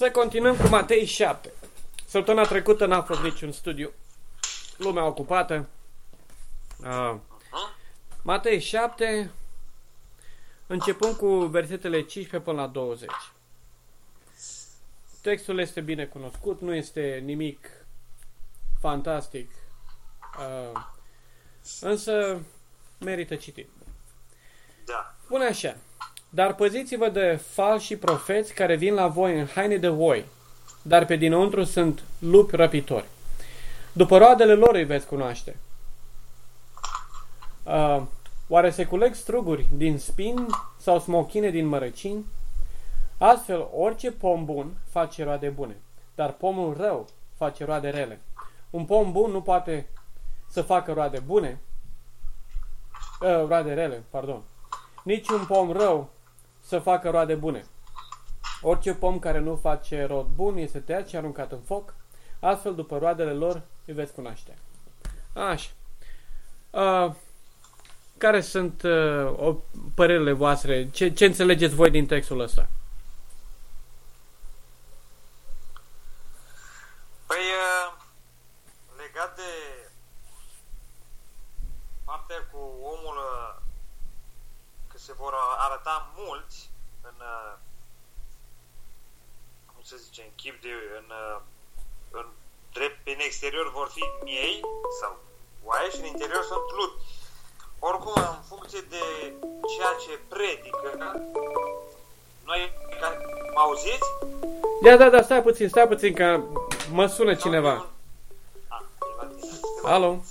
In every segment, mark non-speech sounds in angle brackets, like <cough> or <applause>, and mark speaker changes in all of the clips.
Speaker 1: Să continuăm cu Matei 7. Săptămâna trecută n-a fost niciun studiu. Lumea ocupată. Uh, Matei 7, începând cu versetele 15 până la 20. Textul este bine cunoscut, nu este nimic fantastic, uh, însă merită citit.
Speaker 2: Da.
Speaker 1: Spune așa, dar păziți-vă de falși profeți care vin la voi în haine de voi, dar pe dinăuntru sunt lupi răpitori. După roadele lor îi veți cunoaște. Uh, oare se culeg struguri din spin sau smochine din mărăcini? Astfel, orice pom bun face roade bune, dar pomul rău face roade rele. Un pom bun nu poate să facă roade bune, uh, roade rele, pardon. Nici un pom rău să facă roade bune. Orice pom care nu face rod bun este tăiat și aruncat în foc, astfel după roadele lor îi veți cunoaște. Așa. Uh, care sunt uh, o, părerile voastre? Ce, ce înțelegeți voi din textul ăsta?
Speaker 2: Păi, uh, legat de partea cu omul, uh, că se vor arăta mulți în, uh, cum se zice, în chip de, în, uh, în drept, în exterior vor fi miei sau oaie și în interior sunt lupi. Oricum, în funcție de ceea ce predică, noi, ca, mă auziți?
Speaker 1: Da, da, da, stai puțin, stai puțin, că mă sună cineva.
Speaker 2: Ah, e la tine.
Speaker 1: Alo?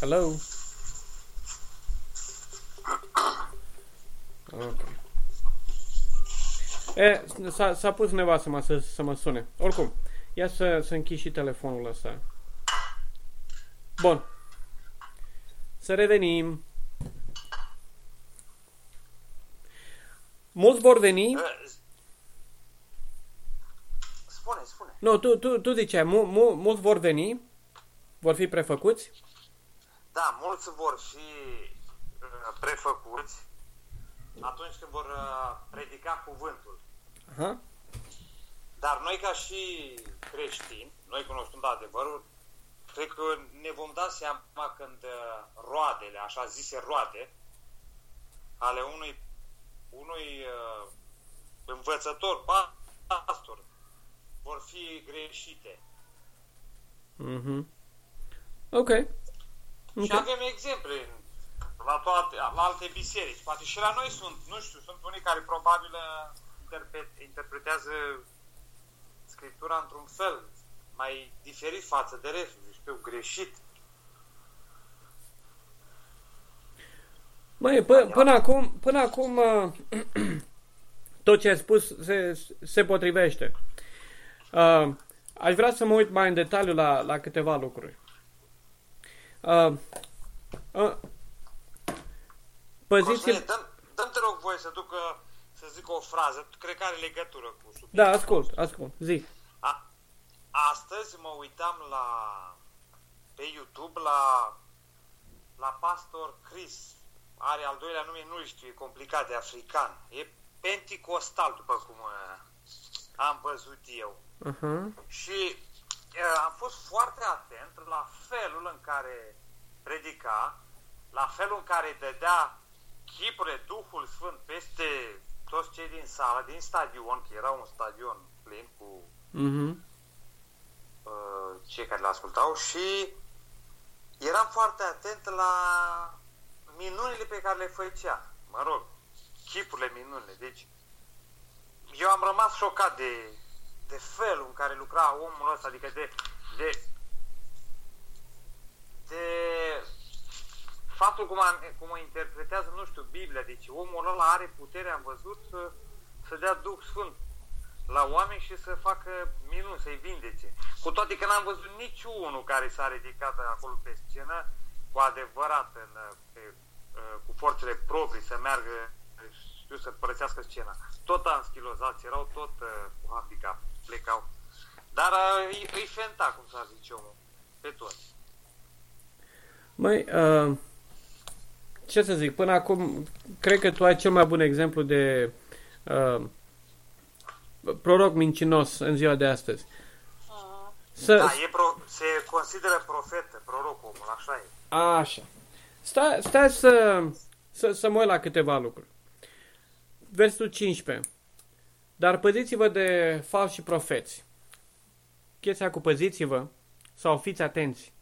Speaker 1: Hello? Ok. E, s-a, s-a pus nevastă mă să, să mă sune. Oricum, ia să, să închid și telefonul ăsta. Bun. Să revenim. Mulți vor veni.
Speaker 2: Uh, Spune, spune.
Speaker 1: Nu, tu, tu, tu ziceai, mu, mu, mulți vor veni. Vor fi prefăcuți.
Speaker 2: Da, mulți vor fi uh, prefăcuți atunci când vor uh, predica cuvântul.
Speaker 1: Aha.
Speaker 2: Dar noi ca și creștini, noi cunoscând adevărul, cred că ne vom da seama când uh, roadele, așa zise roade, ale unui, unui uh, învățător, pastor, vor fi greșite.
Speaker 1: Mhm. Ok.
Speaker 2: Și
Speaker 1: Ok.
Speaker 2: avem exemple la toate, la alte biserici. Poate și la noi sunt, nu știu, sunt unii care probabil uh, interpre, interpretează Scriptura într-un fel mai diferit față de restul, nu știu, greșit.
Speaker 1: Măi, p- până acum, până acum uh, <clears throat> tot ce ai spus se, se potrivește. Uh, aș vrea să mă uit mai în detaliu la, la câteva lucruri. Uh, uh,
Speaker 2: Cosmine,
Speaker 1: păziți
Speaker 2: dăm, dăm te rog voie să duc, uh, să zic o frază, cred că are legătură cu subiectul.
Speaker 1: Da, ascult, ascult, zi.
Speaker 2: A, astăzi mă uitam la pe YouTube la la pastor Chris. Are al doilea nume, nu știu, e complicat de african. E penticostal, după cum uh, am văzut eu.
Speaker 1: Uh-huh.
Speaker 2: Și uh, am fost foarte atent la felul în care predica, la felul în care dădea chipurile Duhul Sfânt peste toți cei din sală, din stadion, că era un stadion plin cu
Speaker 1: Uh-huh.
Speaker 2: uh, cei care l-ascultau și eram foarte atent la minunile pe care le făcea. Mă rog, chipurile minunile. Deci, eu am rămas șocat de, de felul în care lucra omul ăsta, adică de, de, de faptul cum, a, cum o interpretează, nu știu, Biblia. Deci omul ăla are putere, am văzut, să, să dea Duh Sfânt la oameni și să facă minuni, să-i vindece. Cu toate că n-am văzut niciunul care s-a ridicat acolo pe scenă cu adevărat în, pe, cu forțele proprii să meargă știu, să părăsească scena. Tot anschilozați, erau tot uh, cu handicap, plecau. Dar uh, îi, îi fenta, cum s-ar zice omul, pe toți.
Speaker 1: Măi, uh, ce să zic, până acum, cred că tu ai cel mai bun exemplu de uh, proroc mincinos în ziua de astăzi.
Speaker 3: Mhm.
Speaker 1: Să,
Speaker 2: Da, e pro, se consideră profet, proroc omul, așa e.
Speaker 1: Așa. Stai, stai să, să, să mă uit la câteva lucruri. Versul 15. Dar păziți-vă de falși și profeți. Chestia cu păziți-vă sau fiți atenți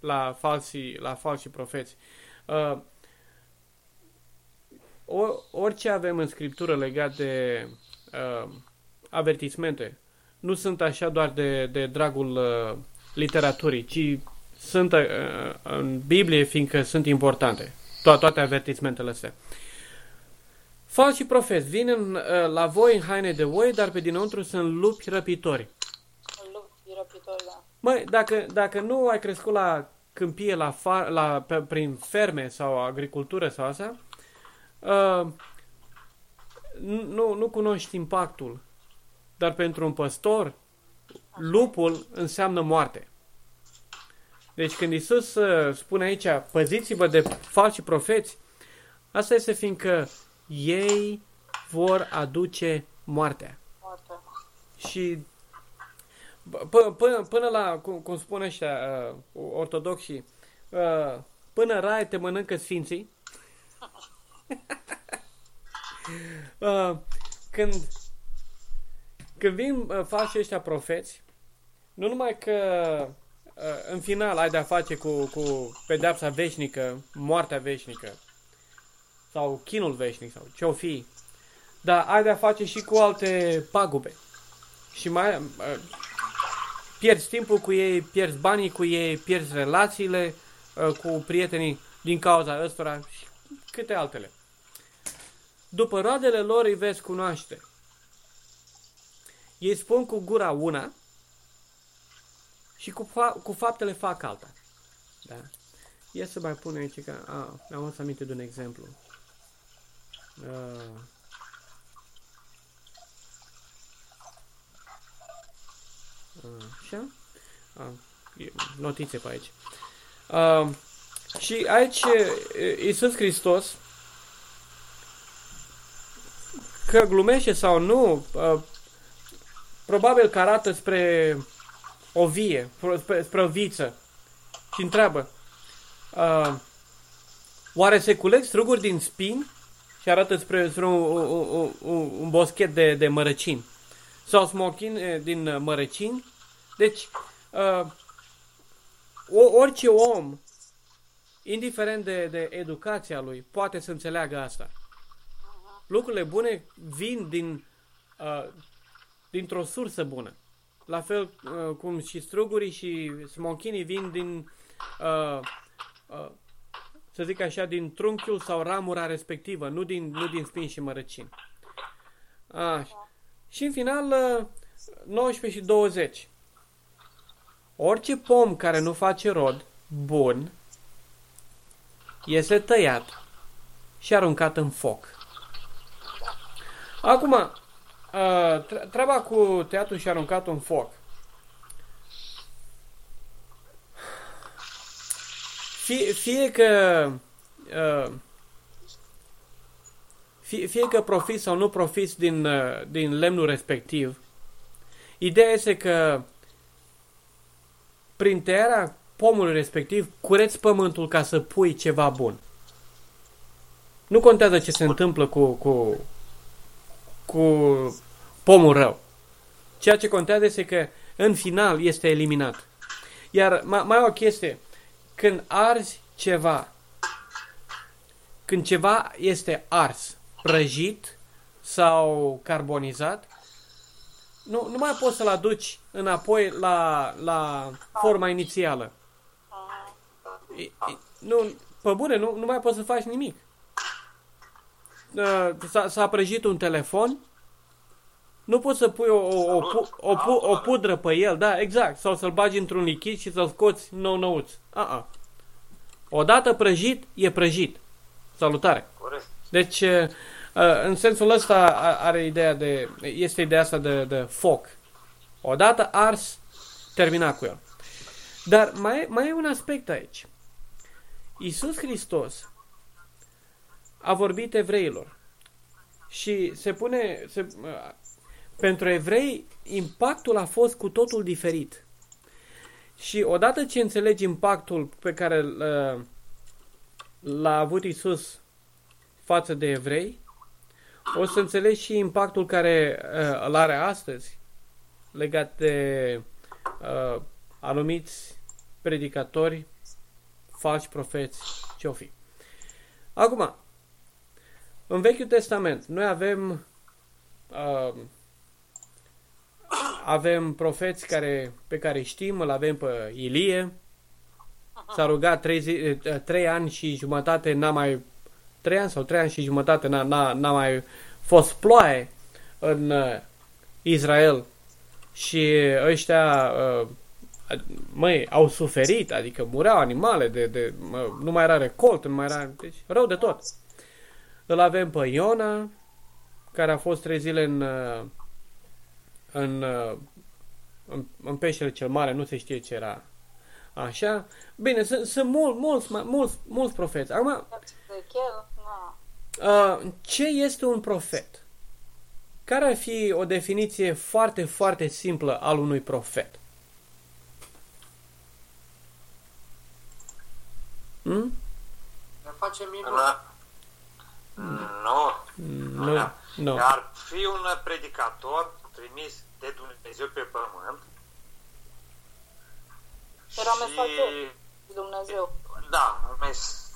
Speaker 1: la falsi, la falsi profeți. Uh, o, orice avem în scriptură legat de uh, avertismente nu sunt așa doar de, de dragul uh, literaturii, ci sunt uh, în Biblie, fiindcă sunt importante. To- toate avertismentele astea. Falși profeți vin în, uh, la voi în haine de oi, dar pe dinăuntru sunt lupi răpitori.
Speaker 3: Lupi răpitori, da.
Speaker 1: Măi, dacă, dacă nu ai crescut la câmpie, la, fa- la pe, prin ferme sau agricultură sau asta, uh, nu, nu cunoști impactul. Dar pentru un păstor, lupul înseamnă moarte. Deci când Isus uh, spune aici, păziți-vă de falși profeți, asta este fiindcă ei vor aduce moartea.
Speaker 3: Moarte.
Speaker 1: Și p- până, până la, cum, cum spun ăștia uh, ortodoxii, uh, până rai te mănâncă sfinții, <laughs> uh, când, când vin uh, falși ăștia profeți, nu numai că uh, în final ai de-a face cu, cu pedeapsa veșnică, moartea veșnică, sau chinul veșnic, sau ce-o fi, dar ai de-a face și cu alte pagube. Și mai uh, pierzi timpul cu ei, pierzi banii cu ei, pierzi relațiile uh, cu prietenii din cauza ăstora și câte altele. După roadele lor îi veți cunoaște. Ei spun cu gura una și cu, fa- cu faptele fac alta. Da? Ia să mai pun aici că... A, am adus aminte de un exemplu. Uh, Așa. A, e notițe pe aici. A, și aici e, Iisus Hristos că glumește sau nu, a, probabil că arată spre o vie, spre, spre o viță și întreabă a, oare se culeg struguri din spini și arată spre, spre un, un, un, un boschet de, de mărăcini sau smochin din mărăcini. Deci, uh, orice om, indiferent de, de educația lui, poate să înțeleagă asta. Lucrurile bune vin din, uh, dintr-o sursă bună. La fel uh, cum și strugurii și smochinii vin din, uh, uh, să zic așa, din trunchiul sau ramura respectivă, nu din, nu din spin și mărăcini. Așa. Și în final, 19 și 20. Orice pom care nu face rod bun este tăiat și aruncat în foc. Acum, treaba cu tăiatul și aruncatul în foc. Fie, fie că fie, fie că profiți sau nu profiți din, din lemnul respectiv, ideea este că prin tăierea pomului respectiv cureți pământul ca să pui ceva bun. Nu contează ce se întâmplă cu, cu, cu pomul rău. Ceea ce contează este că în final este eliminat. Iar mai, mai o chestie, când arzi ceva, când ceva este ars, prăjit sau carbonizat, nu, nu mai poți să-l aduci înapoi la, la forma inițială. E, e, nu, pe bune, nu, nu mai poți să faci nimic. S-a, s-a prăjit un telefon, nu poți să pui o, o, o, pu, o, pu, o pudră pe el, da, exact, sau să-l bagi într-un lichid și să-l scoți nou-nouț. Uh-uh. Odată prăjit, e prăjit. Salutare!
Speaker 2: Corect.
Speaker 1: Deci, în sensul ăsta are ideea de, este ideea asta de, de foc. Odată ars, terminat cu el. Dar mai, mai e un aspect aici. Iisus Hristos a vorbit evreilor și se pune, se, pentru evrei impactul a fost cu totul diferit. Și odată ce înțelegi impactul pe care uh, l-a avut Isus față de evrei, o să înțelegi și impactul care uh, îl are astăzi legat de uh, anumiți predicatori, falși profeți, ce-o fi. Acum, în Vechiul Testament, noi avem uh, avem profeți care, pe care știm, îl avem pe Ilie, s-a rugat trei, zi, eh, trei ani și jumătate, n-a mai, trei ani sau trei ani și jumătate, n-a, n-a, n-a mai fost ploaie în uh, Israel și ăștia, uh, măi, au suferit, adică mureau animale, de, de, mă, nu mai era recolt, nu mai era, deci rău de tot. Îl avem pe Iona, care a fost trei zile în, uh, în, în, în peștele cel mare, nu se știe ce era Așa? Bine, sunt, sunt mul, mulți, mulți, mulți profeți. Acum, uh, ce este un profet? Care ar fi o definiție foarte, foarte simplă al unui profet?
Speaker 2: Hmm? Ne face minunat. Nu. Nu. Nu. Ar fi un predicator trimis de Dumnezeu pe pământ
Speaker 3: era și... mesager lui Dumnezeu.
Speaker 2: Da, un mes...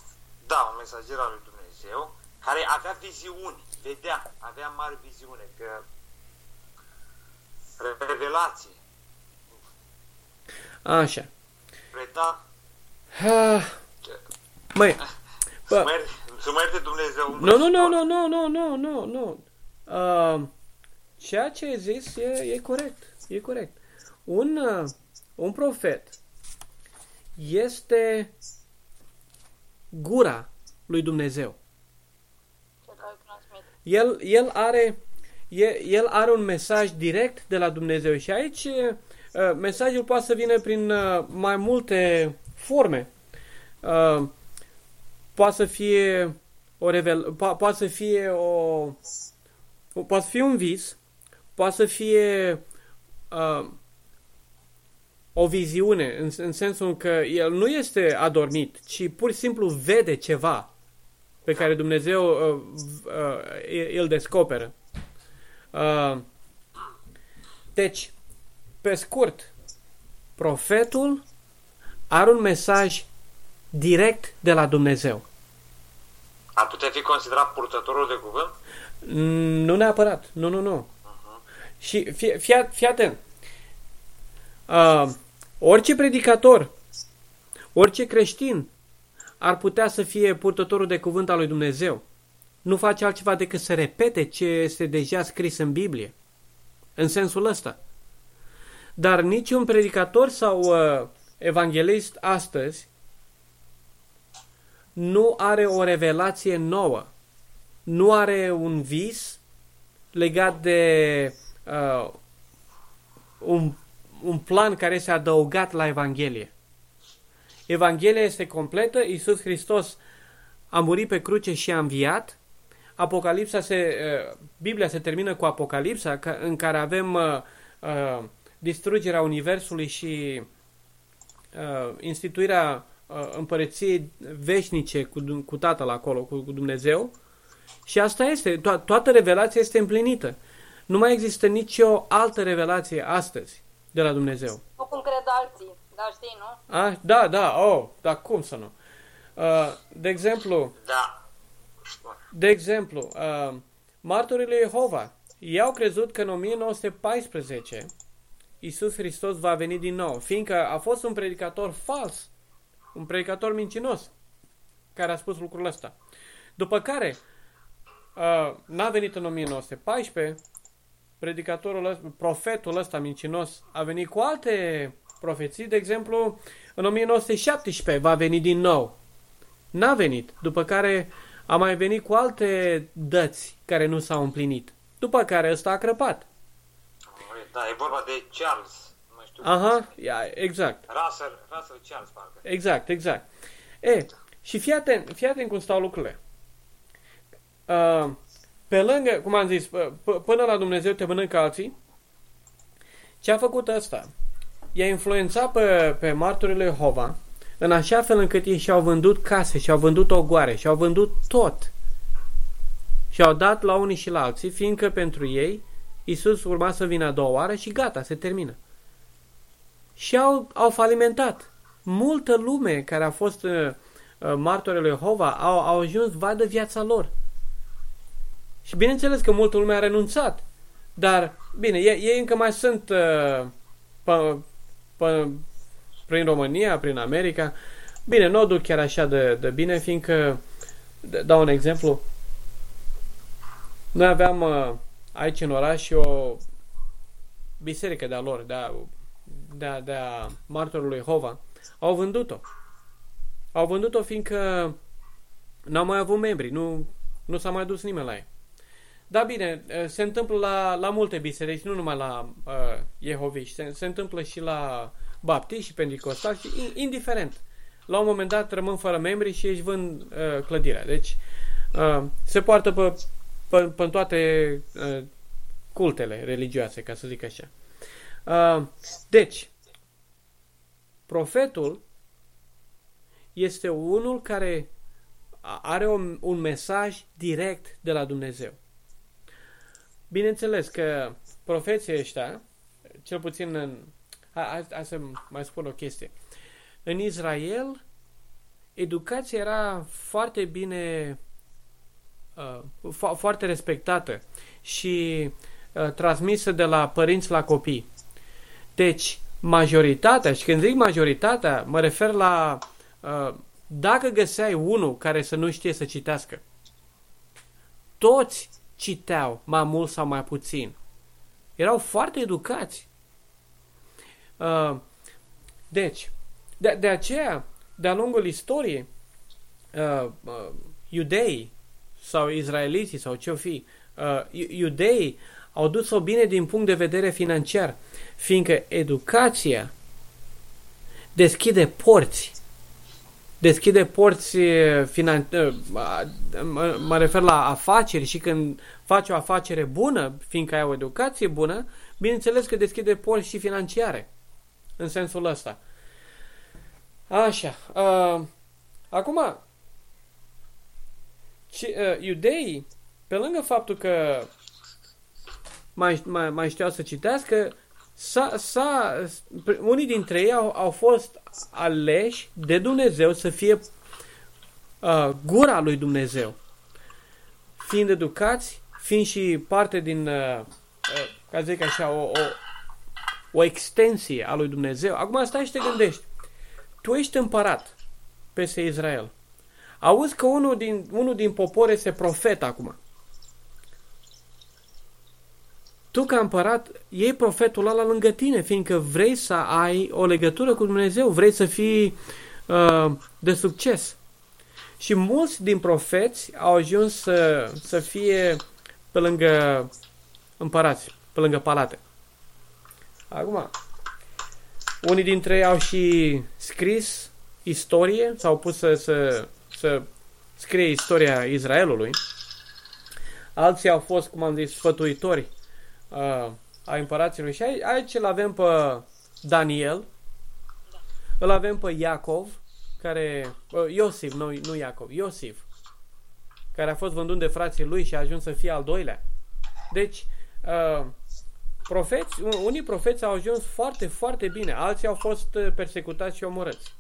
Speaker 2: da, un mesager al lui Dumnezeu care avea viziuni, vedea, avea mari viziune, că revelație.
Speaker 1: Așa.
Speaker 2: Preda.
Speaker 1: Ah. <laughs> Măi,
Speaker 2: bă. Să mă Dumnezeu.
Speaker 1: Nu, nu, nu, nu, nu, nu, nu, nu, nu. Uh, ceea ce ai zis e, e corect. E corect. Un, uh, un profet este gura lui Dumnezeu. El, el, are, el are un mesaj direct de la Dumnezeu și aici uh, mesajul poate să vină prin uh, mai multe forme. Uh, poate să fie o revel, po- poate să fie o poate să fie un vis, poate să fie uh, o viziune, în, în sensul că el nu este adormit, ci pur și simplu vede ceva pe care Dumnezeu uh, uh, îl descoperă. Uh, deci, pe scurt, profetul are un mesaj direct de la Dumnezeu.
Speaker 2: Ar putea fi considerat purtătorul de cuvânt?
Speaker 1: Mm, nu neapărat. Nu, nu, nu. Uh-huh. Și fii, fii, fii atent. Uh, Orice predicator, orice creștin ar putea să fie purtătorul de cuvânt al lui Dumnezeu. Nu face altceva decât să repete ce este deja scris în Biblie. În sensul ăsta. Dar niciun predicator sau uh, evanghelist astăzi nu are o revelație nouă. Nu are un vis legat de uh, un un plan care este adăugat la Evanghelie. Evanghelia este completă, Iisus Hristos a murit pe cruce și a înviat. Apocalipsa se, uh, Biblia se termină cu Apocalipsa, în care avem uh, uh, distrugerea Universului și instituirea împărăției veșnice cu, cu Tatăl acolo, cu, cu Dumnezeu. Și asta este, to- toată revelația este împlinită. Nu mai există nicio altă revelație astăzi de la Dumnezeu.
Speaker 3: Nu cum cred alții, dar știi, nu?
Speaker 1: A, da, da, oh, dar cum să nu? Uh, de exemplu,
Speaker 2: da.
Speaker 1: de exemplu, uh, martorii lui Jehova, ei au crezut că în 1914 Iisus Hristos va veni din nou, fiindcă a fost un predicator fals, un predicator mincinos, care a spus lucrul ăsta. După care, uh, n-a venit în 1914, predicatorul ăsta, profetul ăsta mincinos a venit cu alte profeții, de exemplu, în 1917 va veni din nou. N-a venit, după care a mai venit cu alte dăți care nu s-au împlinit. După care ăsta a crăpat.
Speaker 2: Da, e vorba de Charles. Nu știu
Speaker 1: Aha, ia, exact.
Speaker 2: Russell, Russell Charles, parcă.
Speaker 1: Exact, exact. E, și fii atent, fii atent cum stau lucrurile. Uh, pe lângă, cum am zis, până la Dumnezeu te mănâncă alții, ce a făcut ăsta? I-a influențat pe, pe marturile Jehova în așa fel încât ei și-au vândut case, și-au vândut ogoare, și-au vândut tot. Și-au dat la unii și la alții, fiindcă pentru ei Isus urma să vină a doua oară și gata, se termină. Și au, au falimentat. Multă lume care a fost uh, uh martorele Jehova au, au ajuns vadă viața lor. Și bineînțeles că multă lume a renunțat. Dar, bine, ei, ei încă mai sunt uh, pe, pe, prin România, prin America. Bine, nu o duc chiar așa de, de bine, fiindcă, dau un exemplu, noi aveam uh, aici în oraș o biserică de-a lor, de-a, de-a, de-a martorului Hova. Au vândut-o. Au vândut-o fiindcă n-au mai avut membri, nu, nu s-a mai dus nimeni la ei. Da, bine, se întâmplă la, la multe biserici, nu numai la uh, Jehoviști, se, se întâmplă și la baptiști și pentecostali și indiferent. La un moment dat rămân fără membri și își vând uh, clădirea. Deci uh, se poartă pe, pe, pe toate uh, cultele religioase, ca să zic așa. Uh, deci, profetul este unul care are un, un mesaj direct de la Dumnezeu. Bineînțeles că profeții ăștia, cel puțin în... Hai, hai să mai spun o chestie. În Israel, educația era foarte bine, uh, fo- foarte respectată și uh, transmisă de la părinți la copii. Deci, majoritatea, și când zic majoritatea, mă refer la uh, dacă găseai unul care să nu știe să citească, toți citeau mai mult sau mai puțin. Erau foarte educați. Uh, deci, de, de aceea, de-a lungul istoriei, uh, uh, iudeii sau izraeliții sau ce-o fi, uh, iudeii au dus-o bine din punct de vedere financiar, fiindcă educația deschide porți deschide porți finan- mă, mă refer la afaceri și când faci o afacere bună, fiindcă ai o educație bună, bineînțeles că deschide porți și financiare. În sensul ăsta. Așa. Uh, acum, ci, uh, iudeii, pe lângă faptul că mai, mai, mai știau să citească, s-a, s-a, unii dintre ei au, au fost aleși de Dumnezeu să fie uh, gura lui Dumnezeu. Fiind educați, fiind și parte din, uh, uh, ca zic așa, o, o, o extensie a lui Dumnezeu. Acum stai și te gândești. Tu ești împărat peste Israel. Auzi că unul din, unul din popor este profet acum. Tu ca împărat iei profetul ăla lângă tine, fiindcă vrei să ai o legătură cu Dumnezeu, vrei să fii uh, de succes. Și mulți din profeți au ajuns să, să fie pe lângă împărați, pe lângă palate. Acum, unii dintre ei au și scris istorie, s-au pus să, să, să scrie istoria Israelului. Alții au fost, cum am zis, sfătuitori uh, a împăraților. Și aici, aici îl avem pe Daniel, îl avem pe Iacov, care, uh, Iosif, nu, nu Iacov, Iosif, care a fost vândut de frații lui și a ajuns să fie al doilea. Deci, uh, profeți, unii profeți au ajuns foarte, foarte bine, alții au fost uh, persecutați și omorâți.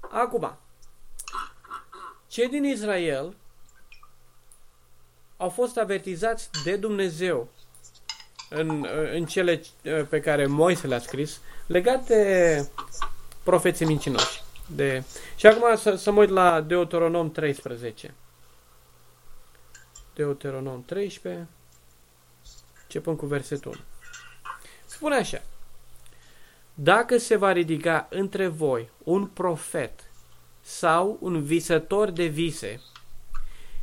Speaker 1: Acum, cei din Israel au fost avertizați de Dumnezeu în, în cele uh, pe care Moise le-a scris legate profeții mincinoși. De... Și acum să, să mă uit la Deuteronom 13. Deuteronom 13. Începând cu versetul 1. Spune așa. Dacă se va ridica între voi un profet sau un visător de vise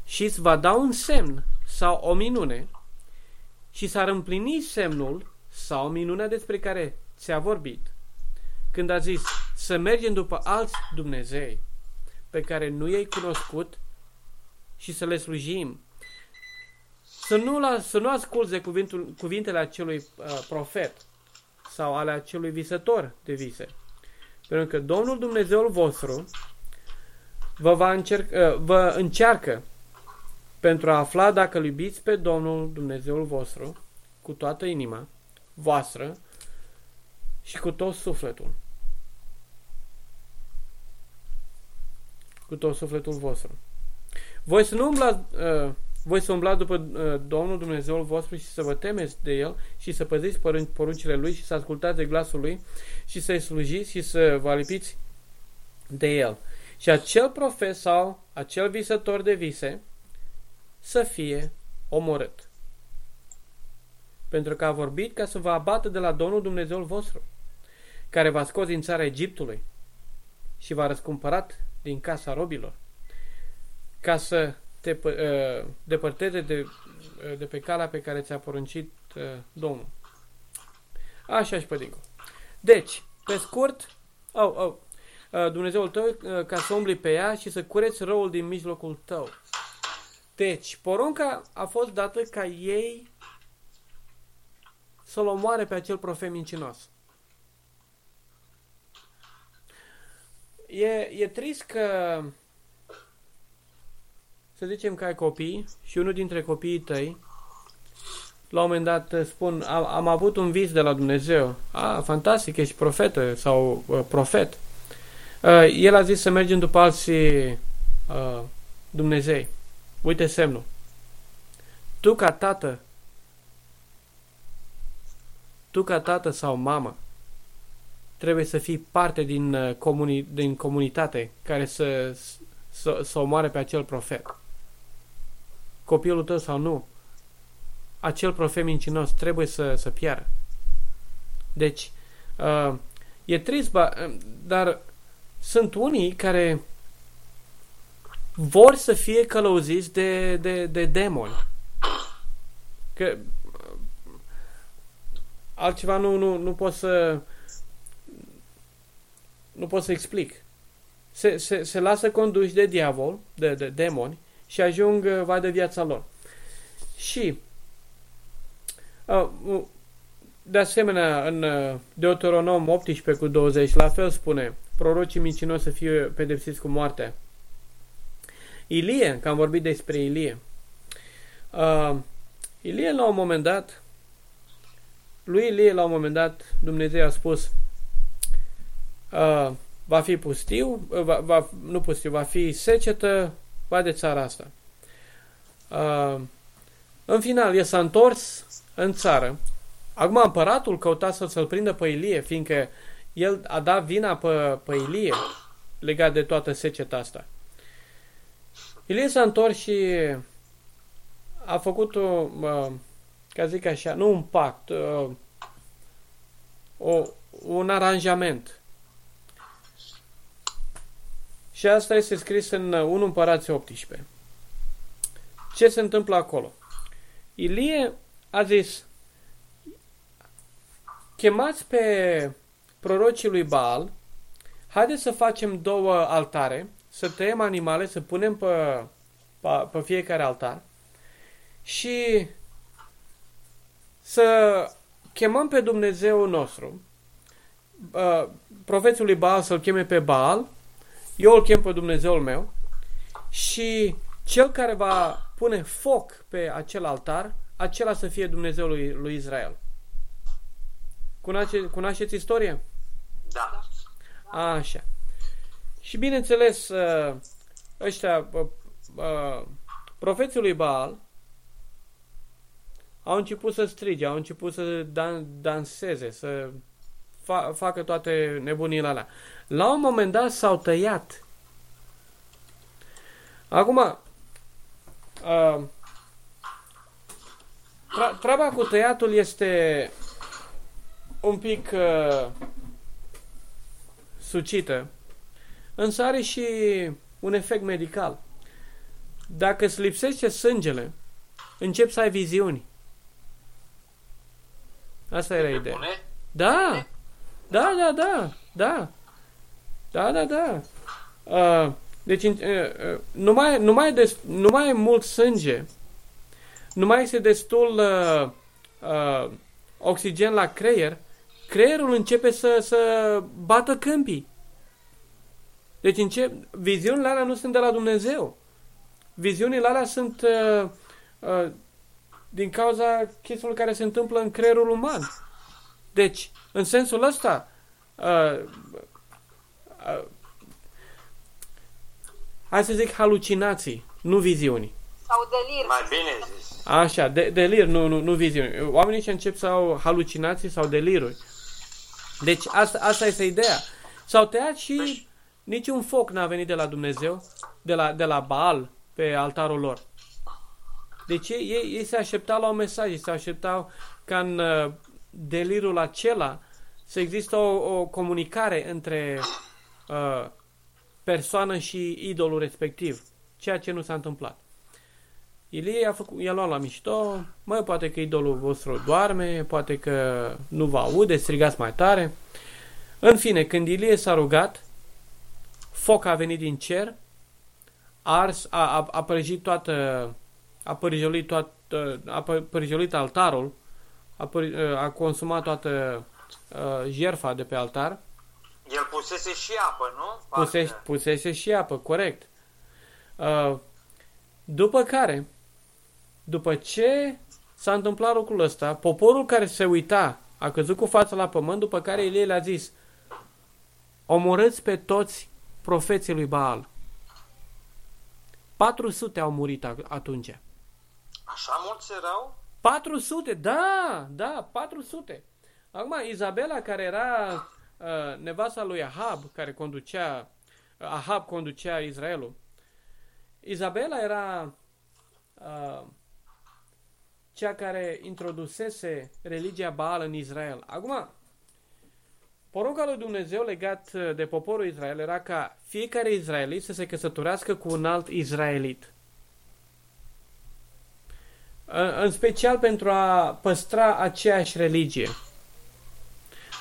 Speaker 1: și îți va da un semn sau o minune, și s-ar împlini semnul sau minunea despre care ți-a vorbit, când a zis să mergem după alți Dumnezei pe care nu i-ai cunoscut și să le slujim. să nu, la, să nu asculți de cuvintul, cuvintele acelui uh, profet sau ale acelui visător de vise. Pentru că Domnul Dumnezeul vostru vă, va încerca, uh, vă încearcă pentru a afla dacă îl iubiți pe Domnul Dumnezeul vostru cu toată inima voastră și cu tot sufletul. Cu tot sufletul vostru. Voi să nu umblați, uh, voi să umblați după uh, Domnul Dumnezeul vostru și să vă temeți de El și să păziți poruncile Lui și să ascultați de glasul Lui și să-i slujiți și să vă alipiți de El. Și acel profet sau acel visător de vise să fie omorât. Pentru că a vorbit ca să vă abată de la Domnul Dumnezeul vostru, care v-a scos din țara Egiptului și v-a răscumpărat din casa robilor, ca să te uh, depărteze de, uh, de pe calea pe care ți-a poruncit uh, Domnul. Așa și pe Deci, pe scurt, oh, oh, Dumnezeul tău ca să umbli pe ea și să cureți răul din mijlocul tău. Deci, porunca a fost dată ca ei să-l omoare pe acel profet mincinos. E, e trist că să zicem că ai copii și unul dintre copiii tăi la un moment dat spun am, am avut un vis de la Dumnezeu. A, fantastic, ești profetă sau uh, profet. Uh, el a zis să mergem după alții uh, Dumnezei. Uite semnul. Tu ca tată, tu ca tată sau mamă, trebuie să fii parte din, uh, comuni, din comunitate care să, să, să omoare pe acel profet. Copilul tău sau nu, acel profet mincinos trebuie să, să piară. Deci, uh, e trist, dar sunt unii care vor să fie călăuziți de, de, de demoni. Că altceva nu, nu, nu pot să nu pot să explic. Se, se, se lasă conduși de diavol, de, de demoni și ajung uh, va de viața lor. Și uh, de asemenea, în uh, Deuteronom 18 cu 20, la fel spune, prorocii mincinoși să fie pedepsiți cu moartea. Ilie, că am vorbit despre Ilie. Uh, Ilie la un moment dat, lui Ilie la un moment dat, Dumnezeu a spus uh, va fi pustiu, uh, va, va, nu pustiu, va fi secetă, va de țara asta. Uh, în final, el s-a întors în țară. Acum împăratul căuta să-l prindă pe Ilie, fiindcă el a dat vina pe, pe Ilie legat de toată seceta asta. Ilie s-a întors și a făcut, o, ca zic așa, nu un pact, o, un aranjament. Și asta este scris în 1 Împărați 18. Ce se întâmplă acolo? Ilie a zis, chemați pe prorocii lui Baal, haideți să facem două altare să tăiem animale, să punem pe, pe, pe fiecare altar și să chemăm pe Dumnezeu nostru, uh, profețul lui Baal să-l cheme pe Baal, eu îl chem pe Dumnezeul meu și cel care va pune foc pe acel altar, acela să fie Dumnezeul lui, lui Israel. Cunoaște, cunoașteți istoria?
Speaker 2: Da.
Speaker 1: Așa. Și bineînțeles, uh, ăștia, uh, uh, profeții lui Baal, au început să strige, au început să dan- danseze, să fa- facă toate nebunile alea. La un moment dat s-au tăiat. Acum, uh, tra- treaba cu tăiatul este un pic uh, sucită, însă are și un efect medical. Dacă îți lipsește sângele, începi să ai viziuni. Asta era ideea. Da! Da, da, da, da. Da, da, da. Uh, deci, uh, uh, nu, mai, nu, mai des, nu mai e mult sânge, nu mai este destul uh, uh, oxigen la creier, creierul începe să, să bată câmpii. Deci încep, viziunile alea nu sunt de la Dumnezeu. Viziunile alea sunt uh, uh, din cauza chestiilor care se întâmplă în creierul uman. Deci, în sensul ăsta, uh, uh, hai să zic halucinații, nu viziuni.
Speaker 3: Sau delir.
Speaker 2: Mai bine zis.
Speaker 1: Așa, de, delir, nu, nu, nu viziuni. Oamenii și încep să au halucinații sau deliruri. Deci asta, asta este ideea. S-au tăiat și niciun foc n-a venit de la Dumnezeu, de la, de la Baal, pe altarul lor. Deci ei, ei, ei se așteptau la un mesaj, ei se așteptau ca în uh, delirul acela să există o, o comunicare între uh, persoană și idolul respectiv, ceea ce nu s-a întâmplat. Ilie a, făcut, i-a luat la mișto, mă, poate că idolul vostru doarme, poate că nu vă aude, strigați mai tare. În fine, când Ilie s-a rugat, foc a venit din cer, a ars, a, a, a prăjit toată, a părjolit, toată, a părjolit altarul, a, păr, a consumat toată uh, jerfa de pe altar.
Speaker 2: El pusese și apă, nu?
Speaker 1: Pusese, pusese și apă, corect. Uh, după care, după ce s-a întâmplat lucrul ăsta, poporul care se uita a căzut cu fața la pământ, după care Ilie le-a zis omorâți pe toți profeții lui Baal. 400 au murit atunci.
Speaker 2: Așa mulți erau?
Speaker 1: 400, da, da, 400. Acum, Izabela, care era uh, nevasta lui Ahab, care conducea, uh, Ahab conducea Israelul, Izabela era uh, cea care introdusese religia Baal în Israel. Acum, porunca lui Dumnezeu legat uh, de poporul Israel era ca fiecare izraelit să se căsătorească cu un alt izraelit. În special pentru a păstra aceeași religie.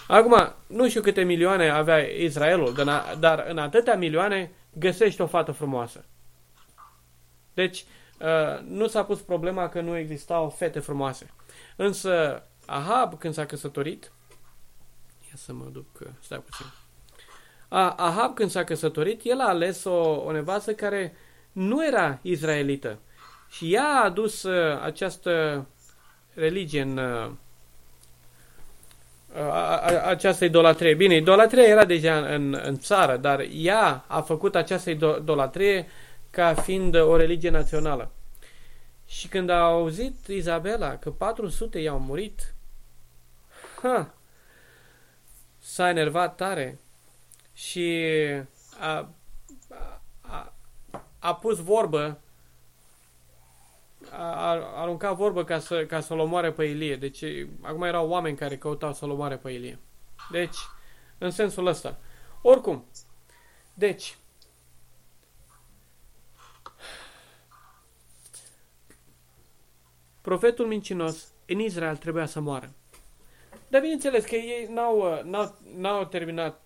Speaker 1: Acum, nu știu câte milioane avea Israelul, dar în atâtea milioane găsești o fată frumoasă. Deci, uh, nu s-a pus problema că nu existau fete frumoase. Însă, Ahab, când s-a căsătorit, ia să mă duc, uh, stai puțin. Ahab, când s-a căsătorit, el a ales o, o nevastă care nu era izraelită. Și ea a adus uh, această religie în această idolatrie. Bine, idolatria era deja în, în țară, dar ea a făcut această idolatrie ca fiind o religie națională. Și când a auzit Izabela că 400 i-au murit, ha, s-a enervat tare și a, a, a pus vorbă, a, a aruncat vorbă ca, să, ca să-l omoare pe Ilie. Deci, acum erau oameni care căutau să-l omoare pe Ilie. Deci, în sensul ăsta. Oricum, deci, profetul mincinos în Israel trebuia să moară. Dar bineînțeles că ei n-au, n-au, n-au terminat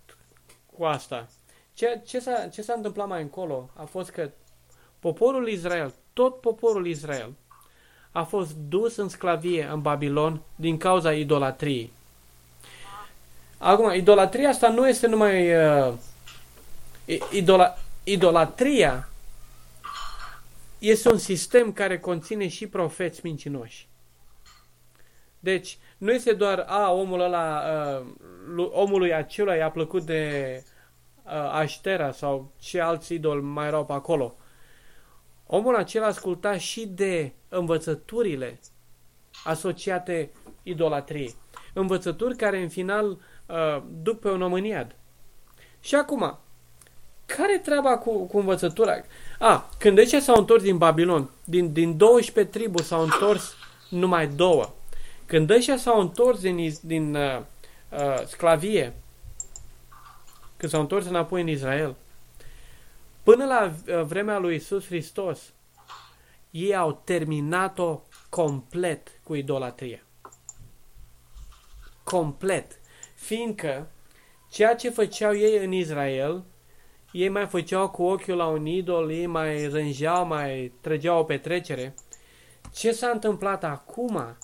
Speaker 1: cu asta. Ce, ce, s-a, ce s-a întâmplat mai încolo a fost că poporul Israel, tot poporul Israel, a fost dus în sclavie în Babilon din cauza idolatriei. Acum, idolatria asta nu este numai... Uh, idola, idolatria este un sistem care conține și profeți mincinoși. Deci, nu este doar, a, omul ăla, uh, omului acela i-a plăcut de uh, Aștera sau ce alți idoli mai erau pe acolo. Omul acela asculta și de învățăturile asociate idolatriei. Învățături care în final uh, duc pe un omâniad. Și acum, care treaba cu, cu învățătura? A, când ăștia s-au întors din Babilon, din, din 12 triburi s-au întors numai două. Când ăștia s-au întors din, din uh, uh, sclavie, când s-au întors înapoi în Israel, până la uh, vremea lui Isus Hristos, ei au terminat-o complet cu idolatria. Complet. Fiindcă ceea ce făceau ei în Israel ei mai făceau cu ochiul la un idol, ei mai rângeau, mai trăgeau o petrecere Ce s-a întâmplat acum?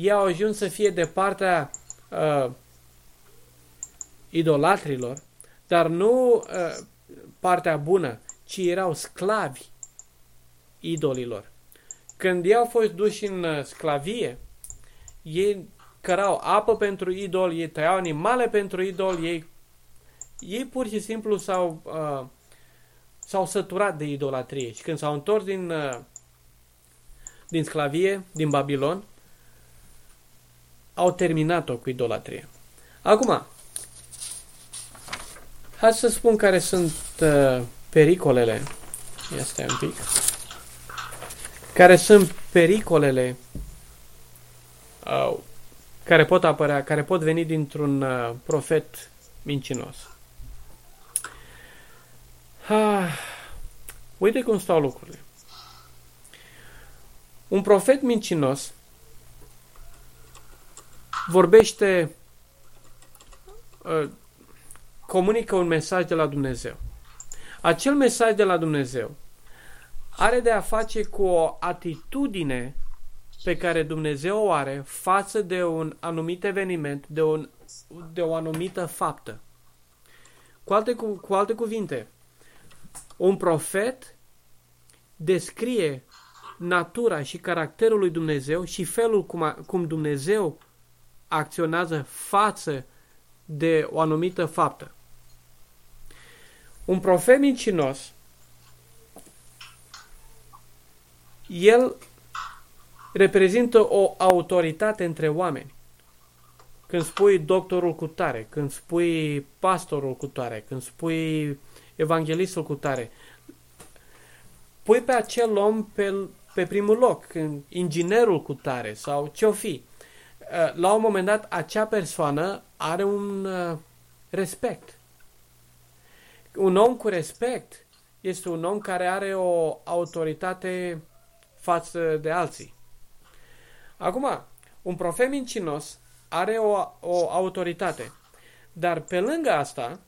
Speaker 1: Ei au ajuns să fie de partea uh, idolatrilor, dar nu uh, partea bună, ci erau sclavi idolilor. Când ei au fost duși în uh, sclavie, ei cărau apă pentru idol, ei tăiau animale pentru idol, ei, ei pur și simplu s-au, uh, s-au săturat de idolatrie. Și când s-au întors din, uh, din sclavie, din Babilon, au terminat-o cu idolatrie. Acum, hai să spun care sunt uh, pericolele. Este un pic. Care sunt pericolele uh, care pot apărea, care pot veni dintr-un uh, profet mincinos. Ah, uite cum stau lucrurile. Un profet mincinos vorbește, uh, comunică un mesaj de la Dumnezeu. Acel mesaj de la Dumnezeu are de a face cu o atitudine pe care Dumnezeu o are față de un anumit eveniment, de, un, de o anumită faptă. Cu alte, cu, cu alte cuvinte, un profet descrie natura și caracterul lui Dumnezeu și felul cum, a, cum Dumnezeu acționează față de o anumită faptă. Un profet mincinos, el reprezintă o autoritate între oameni. Când spui doctorul cu tare, când spui pastorul cu tare, când spui evanghelistul cu tare, pui pe acel om pe, pe primul loc, când inginerul cu tare sau ce-o fi. La un moment dat, acea persoană are un uh, respect. Un om cu respect este un om care are o autoritate față de alții. Acum, un profet mincinos are o, o autoritate, dar pe lângă asta,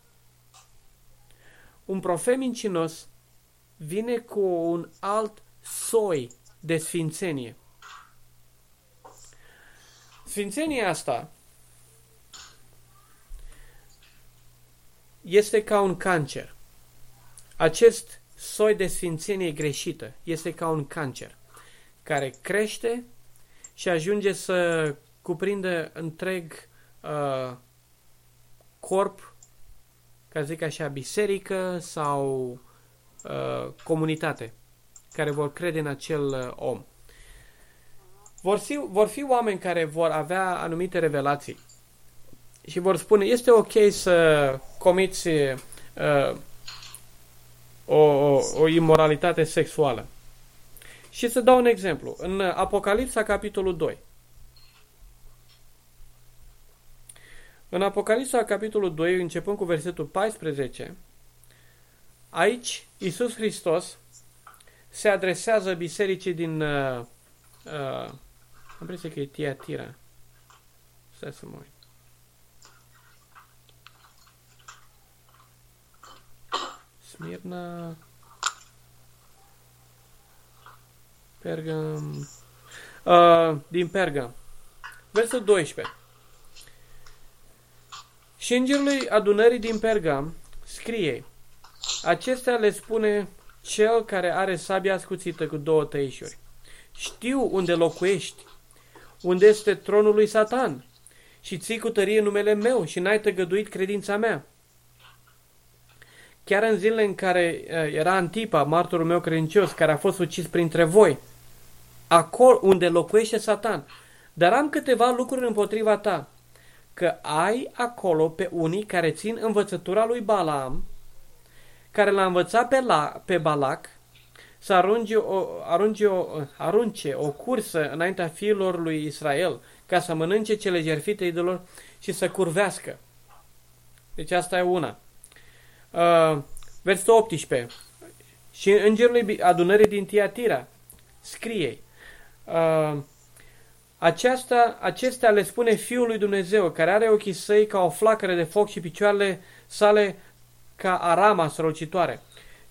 Speaker 1: un profet mincinos vine cu un alt soi de sfințenie. Sfințenia asta este ca un cancer. Acest soi de sfințenie greșită este ca un cancer care crește și ajunge să cuprindă întreg uh, corp, ca zic așa, biserică sau uh, comunitate care vor crede în acel uh, om. Vor fi, vor fi oameni care vor avea anumite revelații și vor spune, este ok să comiți uh, o, o, o imoralitate sexuală. Și să dau un exemplu. În Apocalipsa, capitolul 2. În Apocalipsa, capitolul 2, începând cu versetul 14, aici Isus Hristos se adresează bisericii din uh, uh, am impresia că e Tiatira. Stai să mă uit. Smirna Pergam. Uh, din Pergam. Versul 12. Și îngerului adunării din Pergam scrie, acestea le spune cel care are sabia ascuțită cu două tăișuri. Știu unde locuiești, unde este tronul lui Satan și ții cu tărie numele meu și n-ai tăgăduit credința mea. Chiar în zilele în care uh, era Antipa, martorul meu credincios, care a fost ucis printre voi, acolo unde locuiește Satan. Dar am câteva lucruri împotriva ta, că ai acolo pe unii care țin învățătura lui Balaam, care l-a învățat pe, la, pe Balac să arunce o, arunce, o, arunce o cursă înaintea fiilor lui Israel ca să mănânce cele jerfite idolor și să curvească. Deci asta e una. Uh, versul 18. Și îngerul adunării din Tiatira scrie uh, aceasta, acestea le spune Fiul lui Dumnezeu, care are ochii săi ca o flacără de foc și picioarele sale ca arama strălucitoare.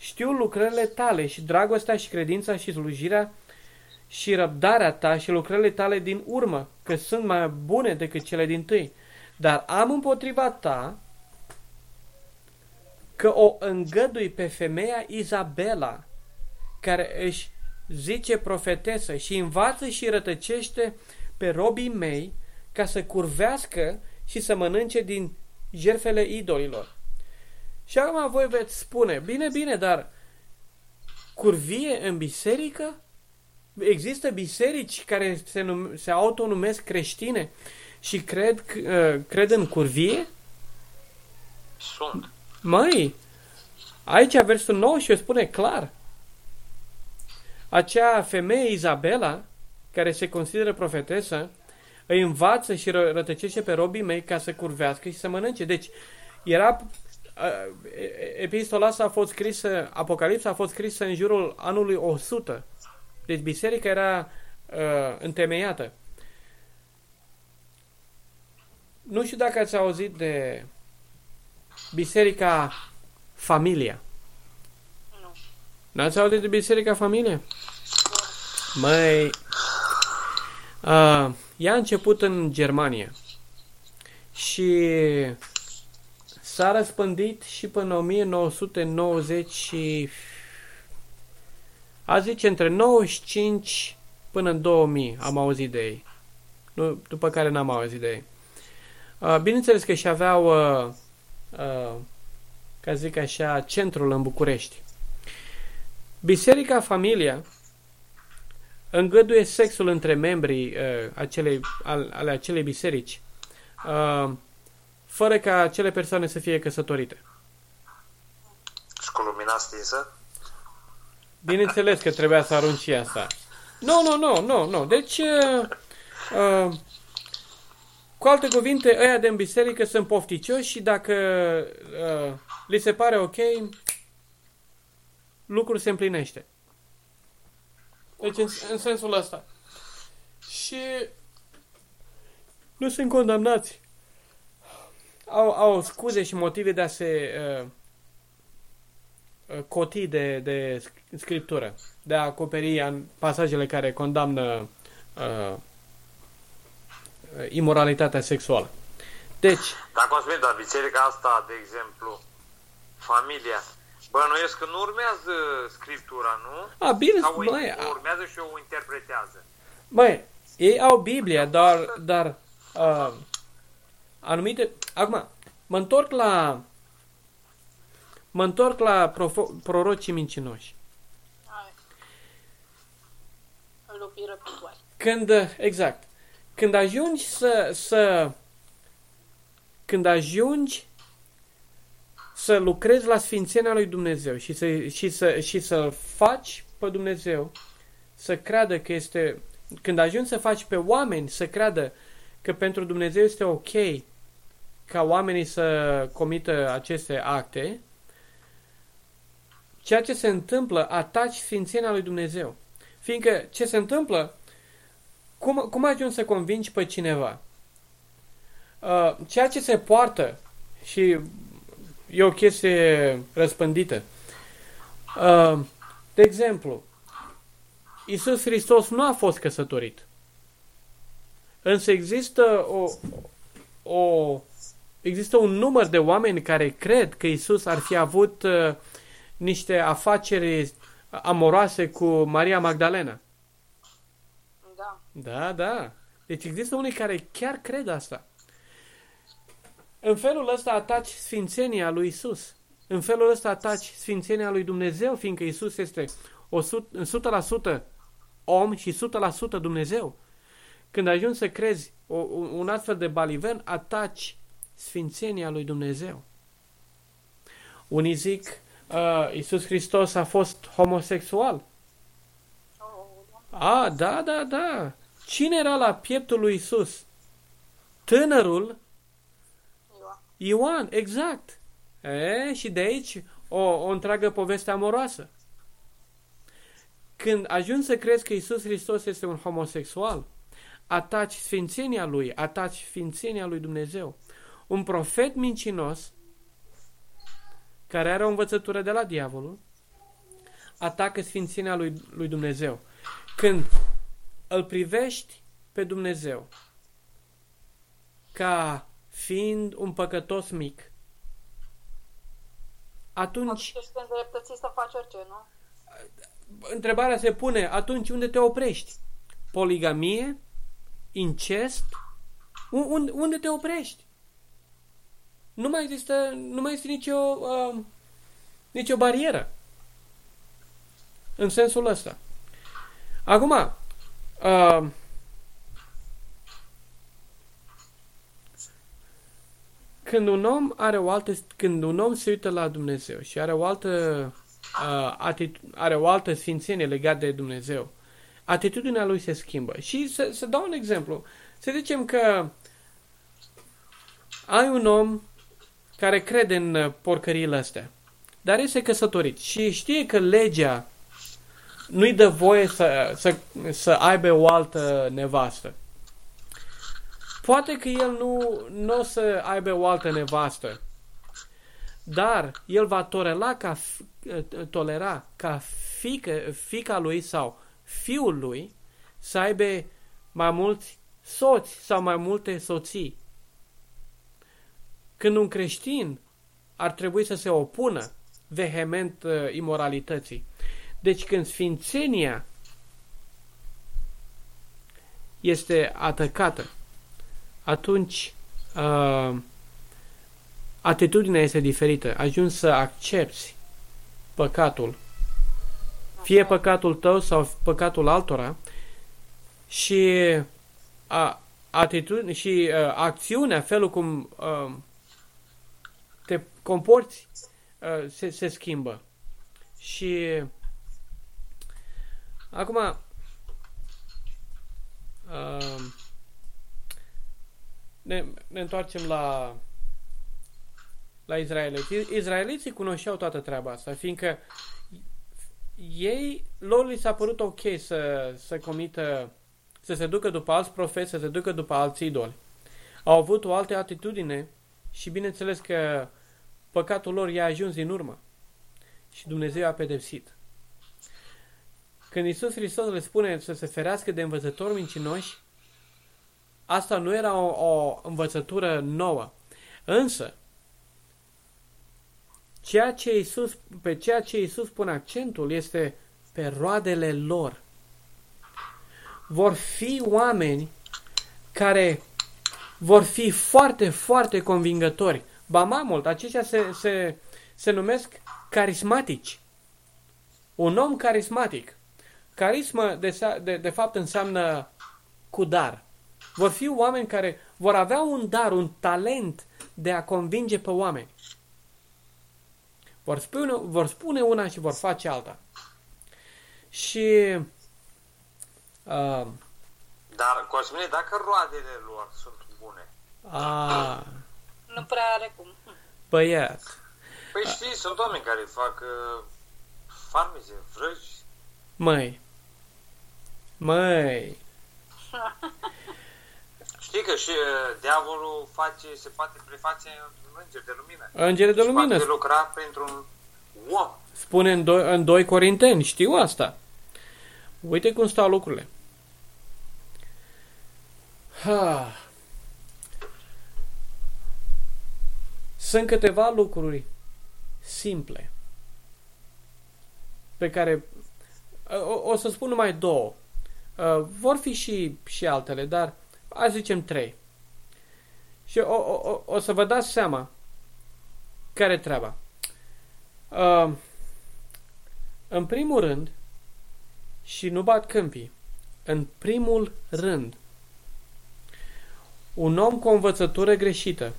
Speaker 1: Știu lucrările tale și dragostea și credința și slujirea și răbdarea ta și lucrările tale din urmă, că sunt mai bune decât cele din tâi. Dar am împotriva ta că o îngădui pe femeia Izabela, care își zice profetesă și învață și rătăcește pe robii mei ca să curvească și să mănânce din jerfele idolilor. Și acum voi veți spune, bine, bine, dar curvie în biserică? Există biserici care se, num- se autonumesc creștine și cred, uh, cred în curvie?
Speaker 2: Sunt.
Speaker 1: Măi, aici versul 9 și o spune clar. Acea femeie Izabela, care se consideră profetesă, îi învață și ră- rătăcește pe robii mei ca să curvească și să mănânce. Deci, era uh, epistola asta a fost scrisă, Apocalipsa a fost scrisă în jurul anului 100. Deci biserica era uh, întemeiată. Nu știu dacă ați auzit de Biserica Familia.
Speaker 3: Nu.
Speaker 1: N-ați auzit de Biserica Familia? Măi, uh, ea a început în Germania și s-a răspândit și până 1990 și a zice între 95 până în 2000 am auzit de ei. Nu, după care n-am auzit de ei. Uh, bineînțeles că și aveau, uh, uh, ca zic așa, centrul în București. Biserica Familia îngăduie sexul între membrii uh, acelei, al, ale acelei biserici, uh, fără ca acele persoane să fie căsătorite.
Speaker 2: Și cu lumina stinsă?
Speaker 1: Bineînțeles că trebuia să arunci și asta. Nu, nu, nu, nu, nu. Deci, uh, uh, cu alte cuvinte, ăia din biserică sunt pofticioși și dacă uh, li se pare ok, lucrul se împlinește. Deci, în, în sensul ăsta. Și nu sunt condamnați. Au, au scuze și motive de a se uh, uh, coti de, de sc- scriptură, de a acoperi an- pasajele care condamnă uh, imoralitatea sexuală. Deci,
Speaker 2: Dacă o spune, dar biserica asta, de exemplu, familia, bănuiesc că nu urmează scriptura, nu?
Speaker 1: a, bine,
Speaker 2: Sau o,
Speaker 1: măi,
Speaker 2: o
Speaker 1: a-
Speaker 2: urmează și o interpretează.
Speaker 1: Măi, ei au Biblia, dar, dar uh, anumite... Acum, mă întorc la... Mă întorc la profo- prorocii mincinoși.
Speaker 3: Hai. Lupii răpitoare.
Speaker 1: Când, exact, când ajungi să, să când ajungi să lucrezi la sfințenia lui Dumnezeu și să, și să, și să faci pe Dumnezeu să creadă că este, când ajungi să faci pe oameni să creadă că pentru Dumnezeu este ok ca oamenii să comită aceste acte, ceea ce se întâmplă, ataci sfințenia lui Dumnezeu. Fiindcă ce se întâmplă, cum, cum ajungi să convingi pe cineva? Uh, ceea ce se poartă și e o chestie răspândită. Uh, de exemplu, Isus Hristos nu a fost căsătorit. Însă există o, o există un număr de oameni care cred că Isus ar fi avut uh, niște afaceri amoroase cu Maria Magdalena.
Speaker 3: Da.
Speaker 1: Da, da. Deci există unii care chiar cred asta. În felul ăsta ataci sfințenia lui Isus. În felul ăsta ataci sfințenia lui Dumnezeu, fiindcă Isus este 100%, 100% om și 100% Dumnezeu. Când ajungi să crezi o, un astfel de baliven, ataci sfințenia lui Dumnezeu. Unii zic, uh, Isus Hristos a fost homosexual.
Speaker 3: Oh, da.
Speaker 1: A, da, da, da. Cine era la pieptul lui Isus? Tânărul
Speaker 3: Ioan.
Speaker 1: Ioan, exact. E, și de aici o, o întreagă poveste amoroasă. Când ajungi să crezi că Isus Hristos este un homosexual, ataci sfințenia lui, ataci sfințenia lui Dumnezeu. Un profet mincinos, care are o învățătură de la diavolul, atacă sfințenia lui, lui Dumnezeu. Când îl privești pe Dumnezeu ca fiind un păcătos mic, atunci
Speaker 3: Atunci ești îndreptățit să faci orice, nu?
Speaker 1: întrebarea se pune, atunci unde te oprești? Poligamie? Incest? U- Unde, unde te oprești? Nu mai există, nu mai este nicio, uh, nicio barieră. În sensul ăsta. Acum, uh, când un om are o altă, când un om se uită la Dumnezeu și are o altă uh, atitu- are o altă sfințenie legată de Dumnezeu, atitudinea lui se schimbă. Și să, să dau un exemplu. Să zicem că ai un om care crede în uh, porcăriile astea, dar este căsătorit și știe că legea nu-i dă voie să, să, să aibă o altă nevastă. Poate că el nu, nu o să aibă o altă nevastă, dar el va tolera ca, f- tolera ca fică, fica lui sau fiul lui să aibă mai mulți soți sau mai multe soții. Când un creștin ar trebui să se opună vehement uh, imoralității. Deci când sfințenia este atacată, atunci uh, atitudinea este diferită. Ajungi să accepti păcatul, fie păcatul tău sau păcatul altora și a, atitudine și uh, acțiunea, felul cum uh, te comporți uh, se, se schimbă. Și acum uh, ne, ne întoarcem la la izraeliți. Izraeliții cunoșteau toată treaba asta, fiindcă ei, lor li s-a părut ok să, să comită, să se ducă după alți profeți, să se ducă după alți idoli. Au avut o altă atitudine și bineînțeles că păcatul lor i-a ajuns din urmă și Dumnezeu a pedepsit. Când Isus Hristos le spune să se ferească de învățători mincinoși, asta nu era o, o învățătură nouă. Însă, ceea ce Isus, pe ceea ce Isus pune accentul este pe roadele lor. Vor fi oameni care vor fi foarte, foarte convingători. Ba mai mult, aceștia se, se, se numesc carismatici. Un om carismatic. Carismă, de, de, de fapt, înseamnă cu dar. Vor fi oameni care vor avea un dar, un talent de a convinge pe oameni. Vor spune, vor spune una și vor face alta. Și... Uh,
Speaker 2: Dar, Cosmine, dacă roadele lor sunt bune,
Speaker 1: a,
Speaker 3: Nu prea are cum.
Speaker 1: băiat.
Speaker 2: Păi știi, sunt oameni care fac uh, farmeze, vrăji.
Speaker 1: Măi. Măi. <laughs>
Speaker 2: Știi că și uh, diavolul face, se poate preface într-un înger de lumină.
Speaker 1: Îngere de
Speaker 2: Și
Speaker 1: lumină.
Speaker 2: poate lucra printr-un om.
Speaker 1: Spune în 2, în 2 Corinteni, știu asta. Uite cum stau lucrurile. Ha. Sunt câteva lucruri simple pe care o, o să spun numai două. Uh, vor fi și, și altele, dar hai să zicem trei. Și o, o, o, o să vă dați seama care e treaba. Uh, în primul rând, și nu bat câmpii, în primul rând, un om cu o învățătură greșită,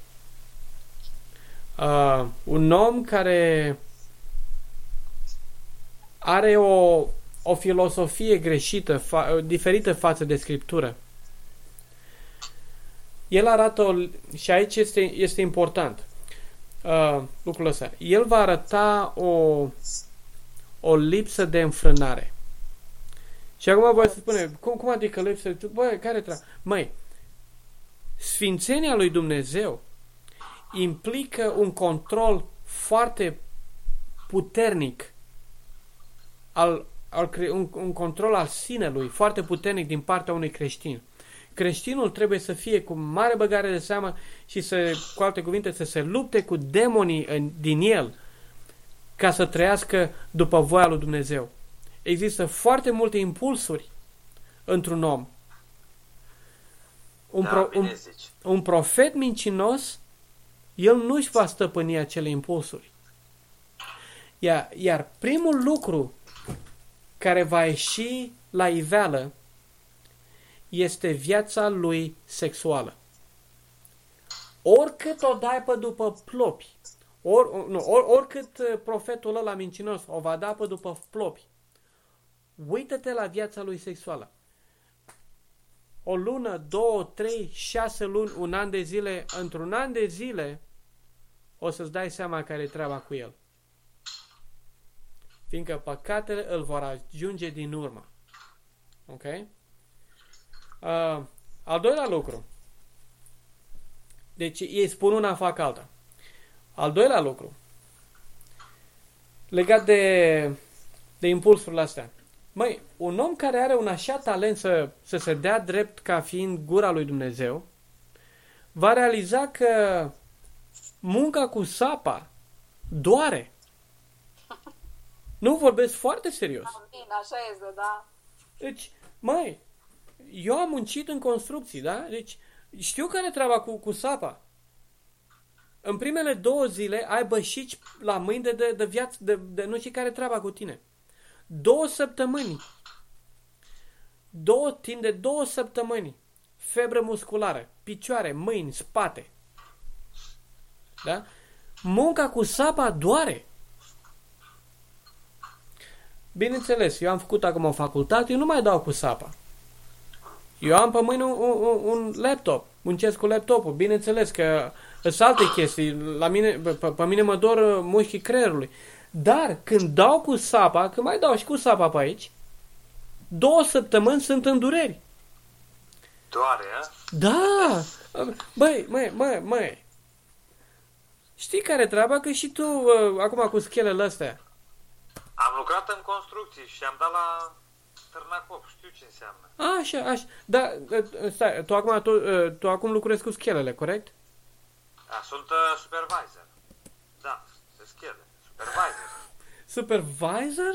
Speaker 1: uh, un om care are o, o filosofie greșită, fa- diferită față de Scriptură, el arată, o, și aici este, este important uh, lucrul ăsta, el va arăta o, o lipsă de înfrânare. Și acum voi să spune, cum, cum adică lipsă? Băi, care tra? Măi, sfințenia lui Dumnezeu implică un control foarte puternic al al cre- un, un control al sinelui foarte puternic din partea unui creștin. Creștinul trebuie să fie cu mare băgare de seamă și să, cu alte cuvinte, să se lupte cu demonii în, din el ca să trăiască după voia lui Dumnezeu. Există foarte multe impulsuri într-un om. Un,
Speaker 2: Da,
Speaker 1: pro, un,
Speaker 2: bine zici.
Speaker 1: un profet mincinos, el nu își va stăpâni acele impulsuri. Iar, iar primul lucru care va ieși la iveală este viața lui sexuală. Oricât o dai pe după plopi, or, nu, or, oricât uh, profetul ăla mincinos o va da pe după plopi, uită-te la viața lui sexuală. O lună, două, trei, șase luni, un an de zile, într-un an de zile, o să-ți dai seama care e treaba cu el. Fiindcă păcatele îl vor ajunge din urmă. Ok? Uh, al doilea lucru. Deci ei spun una, fac alta. Al doilea lucru. Legat de, de impulsurile astea. Măi, un om care are un așa talent să, să se dea drept ca fiind gura lui Dumnezeu, va realiza că munca cu sapa doare. Nu vorbesc foarte serios.
Speaker 3: Amin, așa este, da.
Speaker 1: Deci, măi, eu am muncit în construcții, da? Deci, știu care e treaba cu, cu sapa. În primele două zile ai bășici la mâini de, de, de viață, de, de nu știu care e treaba cu tine. Două săptămâni. Două, timp de două săptămâni. Febră musculară, picioare, mâini, spate. Da? Munca cu sapa doare. Bineînțeles, eu am făcut acum o facultate, eu nu mai dau cu sapa. Eu am pe mâine un, un, un laptop, muncesc cu laptopul, bineînțeles că sunt alte chestii, la mine, pe, pe mine mă dor uh, mușchii creierului. Dar când dau cu sapa, când mai dau și cu sapa pe aici, două săptămâni sunt în dureri.
Speaker 2: Doare, a?
Speaker 1: Da! Băi, măi, măi, măi. Știi care e treaba? Că și tu, uh, acum cu schelele astea.
Speaker 2: Am lucrat în construcții și am dat la Târnacop, știu ce înseamnă.
Speaker 1: Așa, așa. Da, uh, stai, tu acum, tu, uh, tu acum lucrezi cu schelele, corect?
Speaker 2: Da, sunt uh, supervisor. Da, se schele. Supervisor.
Speaker 1: Supervisor?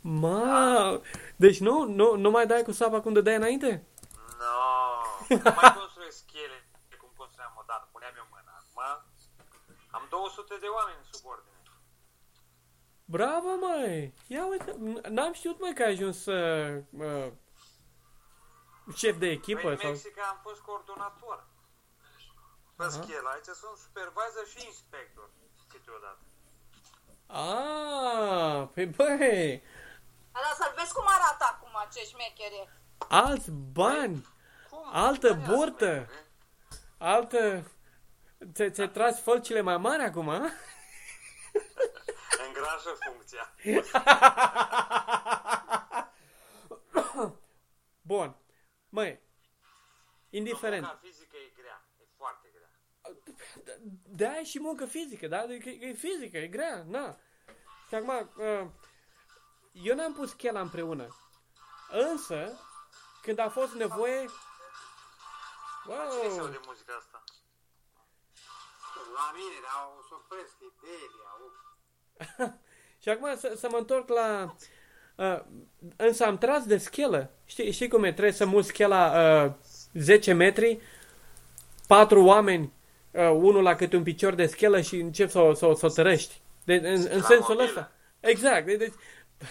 Speaker 1: Ma, deci nu, nu, nu mai dai cu sapa cum dădeai înainte?
Speaker 2: No, nu mai construiesc schele cum construiam odată. Puneam eu mâna. Acum am 200 de oameni în subordine.
Speaker 1: Bravo, măi! Ia uite, n- n-am știut, mai că ai ajuns uh, uh, șef de echipă
Speaker 2: Păi în
Speaker 1: sau...
Speaker 2: Mexic am fost coordonator. Pe
Speaker 1: Aha.
Speaker 2: schele. Aici sunt supervisor și inspector. Câteodată.
Speaker 1: Ah, păi băi,
Speaker 3: Dar să-l vezi cum arată acum ce șmecher e.
Speaker 1: alți bani,
Speaker 2: Cum?
Speaker 1: Altă
Speaker 2: Ia să
Speaker 1: burtă.
Speaker 2: vedem, eh?
Speaker 1: altă... Ți- Ți-ai tras fălcile mai mari acum, a?
Speaker 2: Îngrajă funcția.
Speaker 1: Bun. Măi, indiferent.
Speaker 2: Munca fizică e grea. E foarte grea.
Speaker 1: De aia e și muncă fizică, da? Adică e fizică, e grea, na. Și acum, uh, eu n-am pus chela împreună. Însă, când a fost nevoie...
Speaker 2: Ce se
Speaker 1: Wow!
Speaker 2: aude muzica asta?
Speaker 4: La mine, dar o să opresc, e Delia, uf. <laughs>
Speaker 1: Și acum să, să mă întorc la... Uh, însă am tras de schelă. Știi, știi cum e? Trebuie să mut schela uh, 10 metri, patru oameni, uh, unul la câte un picior de schelă și încep să o, să o, să o tărăști. De, în, în
Speaker 2: La
Speaker 1: sensul
Speaker 2: mobilă.
Speaker 1: ăsta. Exact. De, deci,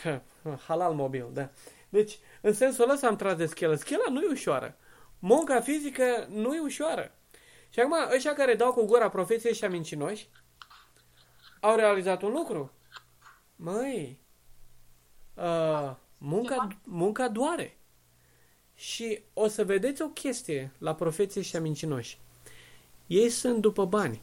Speaker 1: <laughs> halal mobil, da. Deci, în sensul ăsta am tras de schelă. Schela nu e ușoară. Munca fizică nu e ușoară. Și acum, ăștia care dau cu gura profeției ăștia mincinoși, au realizat un lucru. Măi, uh, munca,
Speaker 3: Ceva?
Speaker 1: munca doare. Și o să vedeți o chestie la profeții și mincinoși. Ei sunt după bani.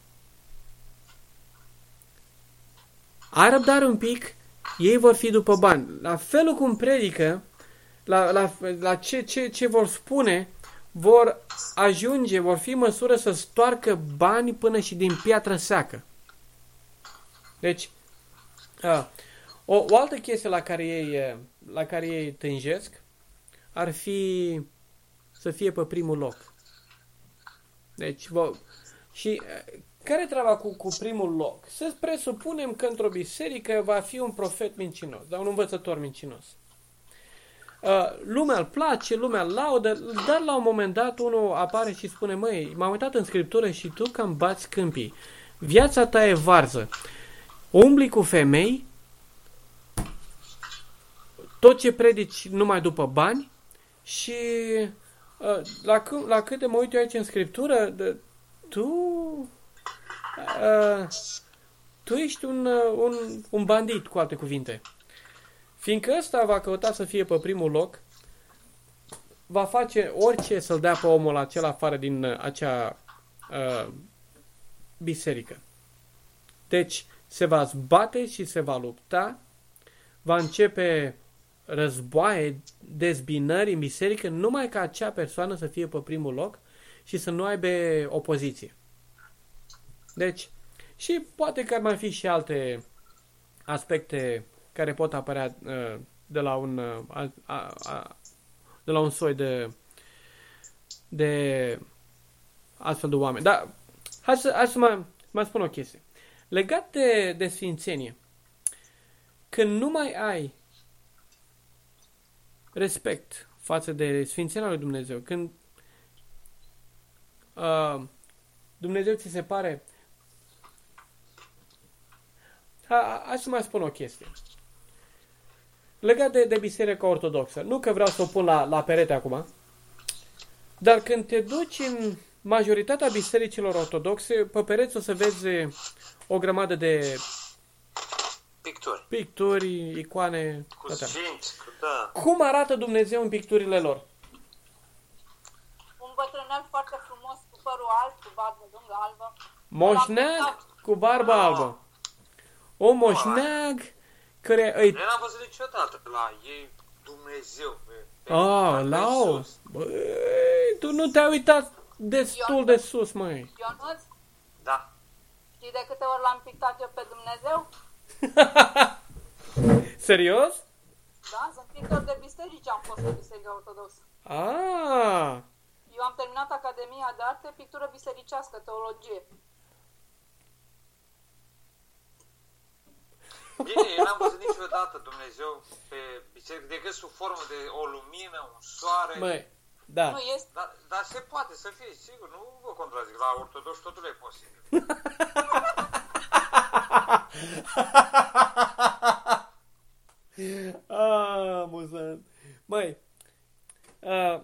Speaker 1: Ai răbdare un pic, ei vor fi după bani. La felul cum predică, la, la, la ce, ce, ce vor spune, vor ajunge, vor fi în măsură să stoarcă bani până și din piatră seacă. Deci, a, o, o altă chestie la care ei, e, la care ei tânjesc ar fi să fie pe primul loc. Deci, vă, și uh, care e treaba cu, cu primul loc? Să presupunem că într-o biserică va fi un profet mincinos, dar un învățător mincinos. Uh, lumea îl place, lumea îl laudă, dar la un moment dat unul apare și spune, măi, m-am uitat în scriptură și tu cam bați câmpii. Viața ta e varză. Umbli cu femei, tot ce predici numai după bani și uh, la, cât, la cât de mă uit eu aici în scriptură, de, tu uh, tu ești un, uh, un, un bandit, cu alte cuvinte. Fiindcă ăsta va căuta să fie pe primul loc, va face orice să-l dea pe omul acela afară din uh, acea uh, biserică. Deci, se va zbate și se va lupta, va începe războaie, dezbinări în biserică, numai ca acea persoană să fie pe primul loc și să nu aibă opoziție. Deci, și poate că ar mai fi și alte aspecte care pot apărea uh, de la un uh, a, a, a, de la un soi de de astfel de oameni. Dar hai să, hai să mai, mai spun o chestie. Legat de, de sfințenie, când nu mai ai respect față de sfințenia lui Dumnezeu, când uh, Dumnezeu ți se pare Ha, hai să mai spun o chestie. Legat de, de Biserica Ortodoxă. Nu că vreau să o pun la, la perete acum, dar când te duci în majoritatea bisericilor ortodoxe, pe pereți o să vezi o grămadă de
Speaker 2: Picturi.
Speaker 1: picturi, icoane,
Speaker 2: Cu
Speaker 1: toate.
Speaker 2: sfinți, cu da.
Speaker 1: Cum arată Dumnezeu în picturile lor?
Speaker 3: Un bătrânel foarte frumos cu părul alb, cu barbă lungă albă.
Speaker 1: Moșneag cu barbă albă. O moșneag care îi...
Speaker 2: Eu n-am văzut niciodată la ei Dumnezeu. Pe, pe
Speaker 1: Ah,
Speaker 2: pe
Speaker 1: lau!
Speaker 2: Iisus.
Speaker 1: Băi, tu nu te-ai uitat destul de sus, măi.
Speaker 3: Ionuț,
Speaker 2: Da.
Speaker 3: știi de câte ori l-am pictat eu pe Dumnezeu? <laughs>
Speaker 1: Serios?
Speaker 3: Da, sunt pictor de biserici, am fost în Biserica Ortodoxă.
Speaker 1: Ah,
Speaker 3: Eu am terminat Academia de Arte, pictură bisericească, teologie.
Speaker 2: Bine, eu n-am văzut niciodată Dumnezeu pe biserică decât sub formă de o lumină, un soare.
Speaker 1: măi, da.
Speaker 3: Nu este.
Speaker 2: Dar, dar se poate să fie, sigur, nu vă contrazic. La ortodox totul e posibil. <laughs>
Speaker 1: Ah, amuzant. Măi, uh,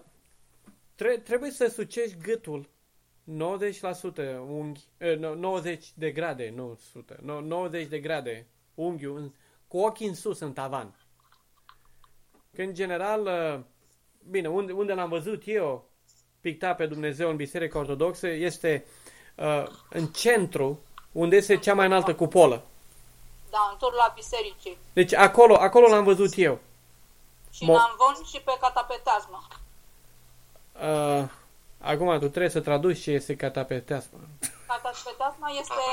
Speaker 1: tre- trebuie să sucești gâtul 90% unghi, uh, no- 90 de grade, nu 100, no- 90 de grade unghiul în- cu ochii în sus în tavan. Că în general, uh, bine, unde, unde l-am văzut eu pictat pe Dumnezeu în Biserica Ortodoxă este uh, în centru, unde este cea mai înaltă cupolă.
Speaker 3: Da, în tur la bisericii.
Speaker 1: Deci acolo, acolo l-am văzut eu.
Speaker 3: Și
Speaker 1: Mo-
Speaker 3: în Amvon și pe catapeteasmă.
Speaker 1: Uh, acum tu trebuie să traduci ce este catapeteasmă.
Speaker 3: Catapeteasma este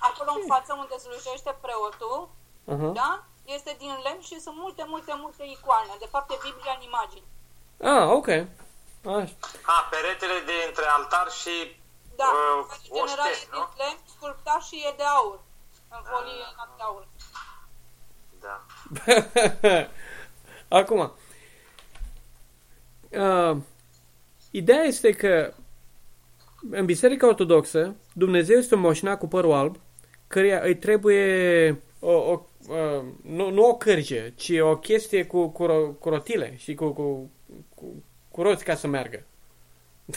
Speaker 3: acolo în față unde slujește preotul,
Speaker 1: Uh-huh.
Speaker 3: da? Este din lemn și sunt multe, multe, multe icoane. De fapt, e Biblia în imagini.
Speaker 1: Ah, ok. Așa.
Speaker 2: A, peretele de între altar și
Speaker 3: Da,
Speaker 2: uh,
Speaker 3: în general e
Speaker 2: oște,
Speaker 3: din
Speaker 2: nu?
Speaker 3: lemn, sculptat și e de aur. În folie de aur.
Speaker 2: Da. <laughs>
Speaker 1: Acum, uh, ideea este că în Biserica Ortodoxă Dumnezeu este un moșnac cu părul alb căreia îi trebuie o, o, uh, nu, nu o cârge, ci o chestie cu, cu, ro- cu rotile și cu, cu, cu, cu roți ca să meargă. <laughs>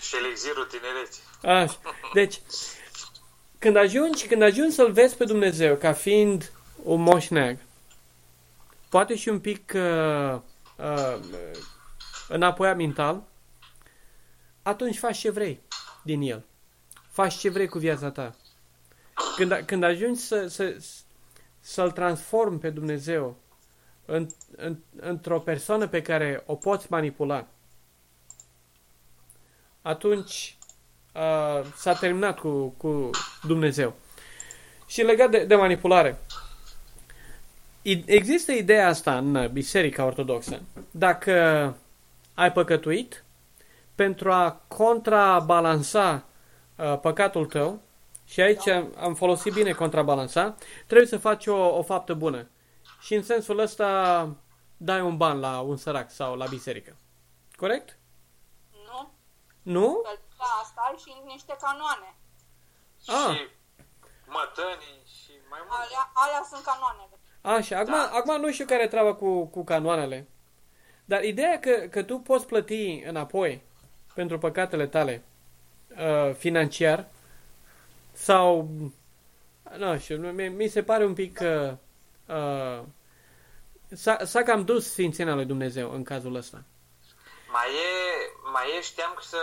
Speaker 2: Și elixirul tinereții.
Speaker 1: Așa. Deci, când ajungi, când ajungi să-L vezi pe Dumnezeu ca fiind un moșneag, poate și un pic uh, uh, înapoi mental, atunci faci ce vrei din El. Faci ce vrei cu viața ta. Când, când ajungi să, să, să-L transformi pe Dumnezeu în, în, într-o persoană pe care o poți manipula, atunci uh, s-a terminat cu, cu Dumnezeu. Și legat de, de manipulare, I- Există ideea asta în Biserica Ortodoxă. Dacă ai păcătuit, pentru a contrabalansa uh, păcatul tău, și aici am, am folosit bine contrabalansa, trebuie să faci o, o faptă bună. Și în sensul ăsta dai un ban la un sărac sau la biserică. Corect?
Speaker 3: Nu?
Speaker 1: Nu?
Speaker 3: Că la asta ai și niște canoane.
Speaker 1: Ah.
Speaker 2: Și mătănii și mai mult.
Speaker 3: Alea, alea sunt canoanele.
Speaker 1: Așa, acum,
Speaker 2: Da.
Speaker 1: acum nu știu care e treaba cu, cu canoanele. Dar ideea că, că tu poți plăti înapoi pentru păcatele tale uh, financiar sau nu știu, nu, mi, mi se pare un pic uh, uh, s-a, s-a cam dus sfințenia lui Dumnezeu în cazul ăsta.
Speaker 2: Mai e, mai e, știam că să,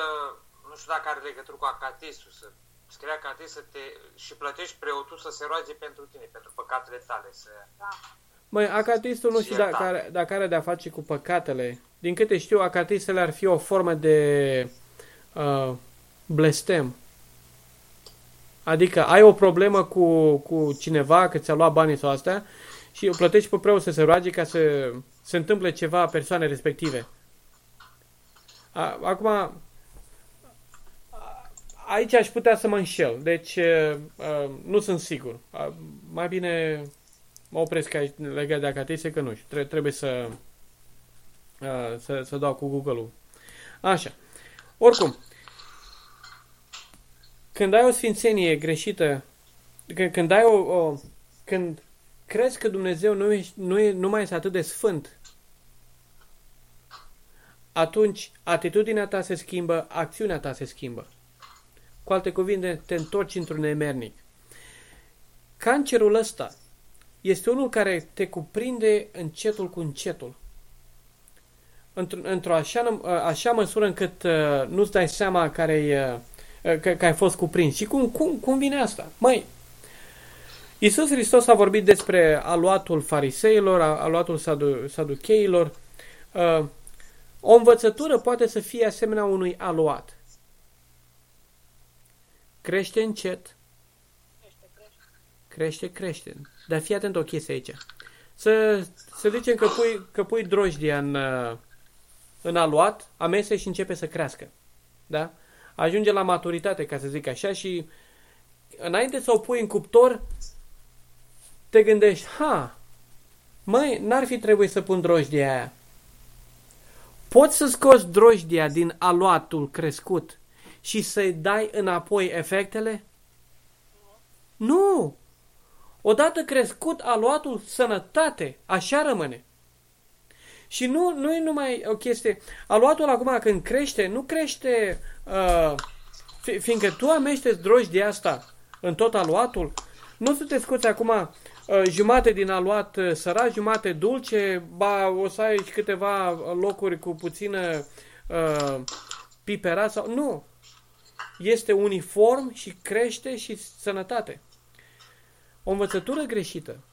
Speaker 2: nu știu dacă are legătură cu acatistul, să scrie acatist să te, și plătești preotul să se roage pentru tine, pentru păcatele tale. Să,
Speaker 3: Da.
Speaker 1: Măi, acatistul nu știu
Speaker 2: Iertat.
Speaker 1: dacă are, dacă are de-a face cu păcatele. Din câte știu, acatistele ar fi o formă de uh, blestem. Adică ai o problemă cu, cu cineva, că ți-a luat banii sau astea, și o plătești pe preot să se roage ca să se întâmple ceva persoane respective. A, acum, a- aici aș putea să mă înșel, deci uh, uh, nu sunt sigur. Uh, mai bine mă opresc aici legat de acatise, că nu știu, tre- trebuie să, uh, să, să dau cu Google-ul. Așa. Oricum, când ai o sfințenie greșită, când, când ai o, o când crezi că Dumnezeu nu, e, nu, e, nu mai este atât de sfânt, atunci atitudinea ta se schimbă, acțiunea ta se schimbă. Cu alte cuvinte, te întorci într-un nemernic. Cancerul ăsta este unul care te cuprinde încetul cu încetul. Într- într-o așa, nă- așa măsură încât uh, nu-ți dai seama care uh, că, că ai fost cuprins. Și cum, cum, cum vine asta? Măi, Iisus Hristos a vorbit despre aluatul fariseilor, a- aluatul sadu, saducheilor. Uh, o învățătură poate să fie asemenea unui aluat. Crește încet,
Speaker 3: Crește, crește.
Speaker 1: crește, crește. Dar fii atent o chestie aici. Să, să zicem că pui, că pui drojdia în, uh, în aluat, amese și începe să crească. Da? Ajunge la maturitate, ca să zic așa, și înainte să o pui în cuptor, te gândești, ha, măi, n-ar fi trebuit să pun drojdia aia. Poți să scoți drojdia din aluatul crescut și să-i dai înapoi efectele? Nu! Odată crescut aluatul sănătate, așa rămâne. Și nu, nu e numai o chestie. Aluatul acum când crește, nu crește uh, fi, fiindcă tu ameșteți drojdia asta în tot aluatul, nu o să te scoți acum uh, jumate din aluat uh, sărat, jumate dulce, ba o să ai și câteva locuri cu puțină uh, pipera sau... Nu! Este uniform și crește și sănătate. O învățătură greșită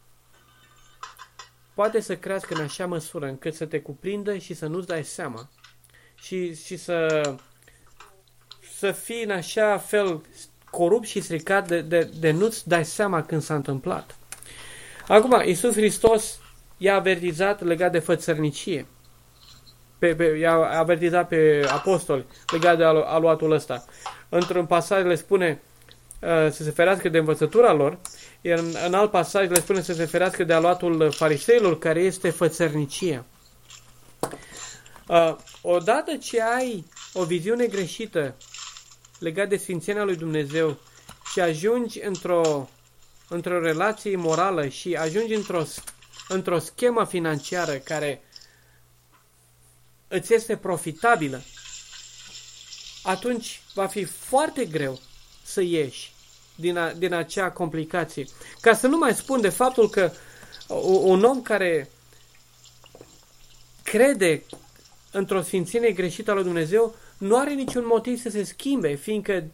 Speaker 1: poate să crească în așa măsură încât să te cuprindă și să nu-ți dai seama și, și să, să fii în așa fel corupt și stricat de, de, de nu-ți dai seama când s-a întâmplat. Acum, Iisus Hristos i-a avertizat legat de fățărnicie. Pe, pe, i-a avertizat pe apostoli legat de alu, aluatul ăsta. Într-un pasaj le spune uh, să se ferească de învățătura lor, iar în, în alt pasaj le spune să se ferească de aluatul fariseilor, care este fățărnicia. Uh, odată ce ai o viziune greșită legat de Sfințenia lui Dumnezeu și ajungi într-o, într-o relație morală și ajungi într-o, într-o schemă financiară care îți este profitabilă, atunci va fi foarte greu să ieși din, a, din acea complicație. Ca să nu mai spun de faptul că un om care crede într-o sfințenie greșită a lui Dumnezeu nu are niciun motiv să se schimbe, fiindcă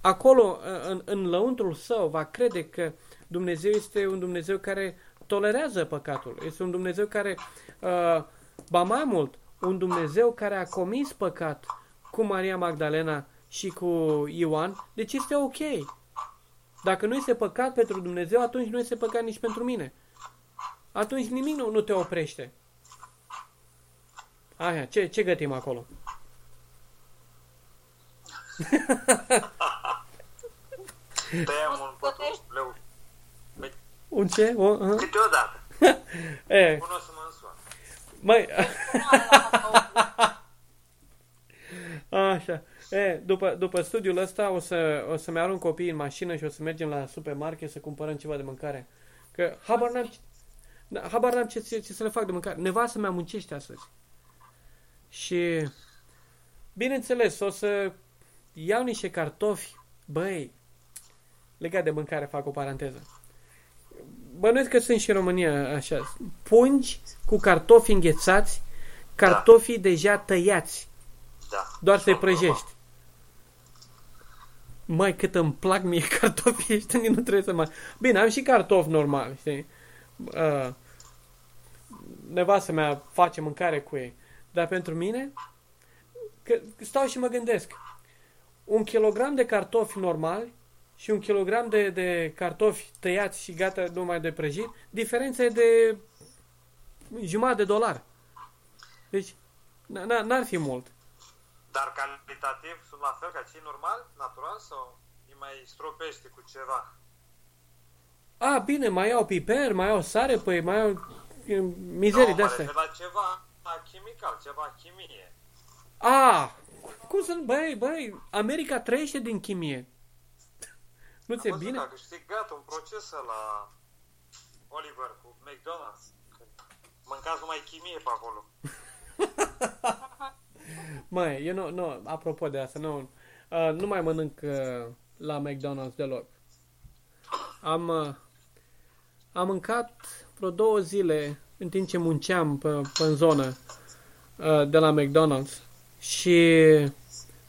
Speaker 1: acolo, în, în lăuntrul său, va crede că Dumnezeu este un Dumnezeu care tolerează păcatul. Este un Dumnezeu care, uh, ba mai mult, un Dumnezeu care a comis păcat cu Maria Magdalena și cu Ioan, deci este ok. Dacă nu este păcat pentru Dumnezeu, atunci nu este păcat nici pentru mine. atunci nimic nu, nu te oprește. Așa, ce, ce gătim acolo?
Speaker 2: Tăiam un
Speaker 3: Gătești?
Speaker 2: pătru, leu.
Speaker 1: Un ce? O, uh,
Speaker 2: Câteodată. <laughs>
Speaker 1: e,
Speaker 2: Până o să mă însua.
Speaker 1: măi, <laughs> așa. E, după, după studiul ăsta o, să, o să-mi arunc copiii în mașină și o să mergem la supermarket să cumpărăm ceva de mâncare. Că habar n-am, ce- da, habar n-am ce, ce, ce să le fac de mâncare. Nevastă mea muncește astăzi. Și, bineînțeles, o să iau niște cartofi. Băi, legat de mâncare fac o paranteză. Bănuiesc că sunt și în România așa. Pungi cu cartofi înghețați, cartofii deja tăiați.
Speaker 2: Da.
Speaker 1: Doar să-i
Speaker 2: Sunt normal.
Speaker 1: prăjești. Mai cât îmi plac mie <laughs> cartofii ăștia, nici nu trebuie să mai... Bine, am și cartofi normal, știi? Uh, nevastă mea face mâncare cu ei. Dar pentru mine, că stau și mă gândesc. Un kilogram de cartofi normali și un kilogram de, de cartofi tăiați și gata numai de prăjit, diferența e de jumătate de dolar. Deci, n- n- n-ar fi mult.
Speaker 2: Dar calitativ sunt la fel ca cei normal, natural sau îi mai stropește cu ceva?
Speaker 1: A, bine, mai iau piper, mai iau sare, păi mai iau e, mizerii
Speaker 2: nu,
Speaker 1: de
Speaker 2: mă
Speaker 1: astea.
Speaker 2: refer la ceva chimical, ceva chimie.
Speaker 1: A, cum să băi, băi, America trăiește din chimie. <laughs> Nu ți-e
Speaker 2: Am văzut
Speaker 1: bine?
Speaker 2: că a câștigat un proces la Oliver cu McDonald's. Când Mâncați numai chimie pe acolo. <laughs>
Speaker 1: Măi, eu nu, nu, apropo de asta, nu, uh, nu mai mănânc uh, la McDonald's deloc. Am, uh, am mâncat vreo două zile în timp ce munceam pe, pe în zonă uh, de la McDonald's și,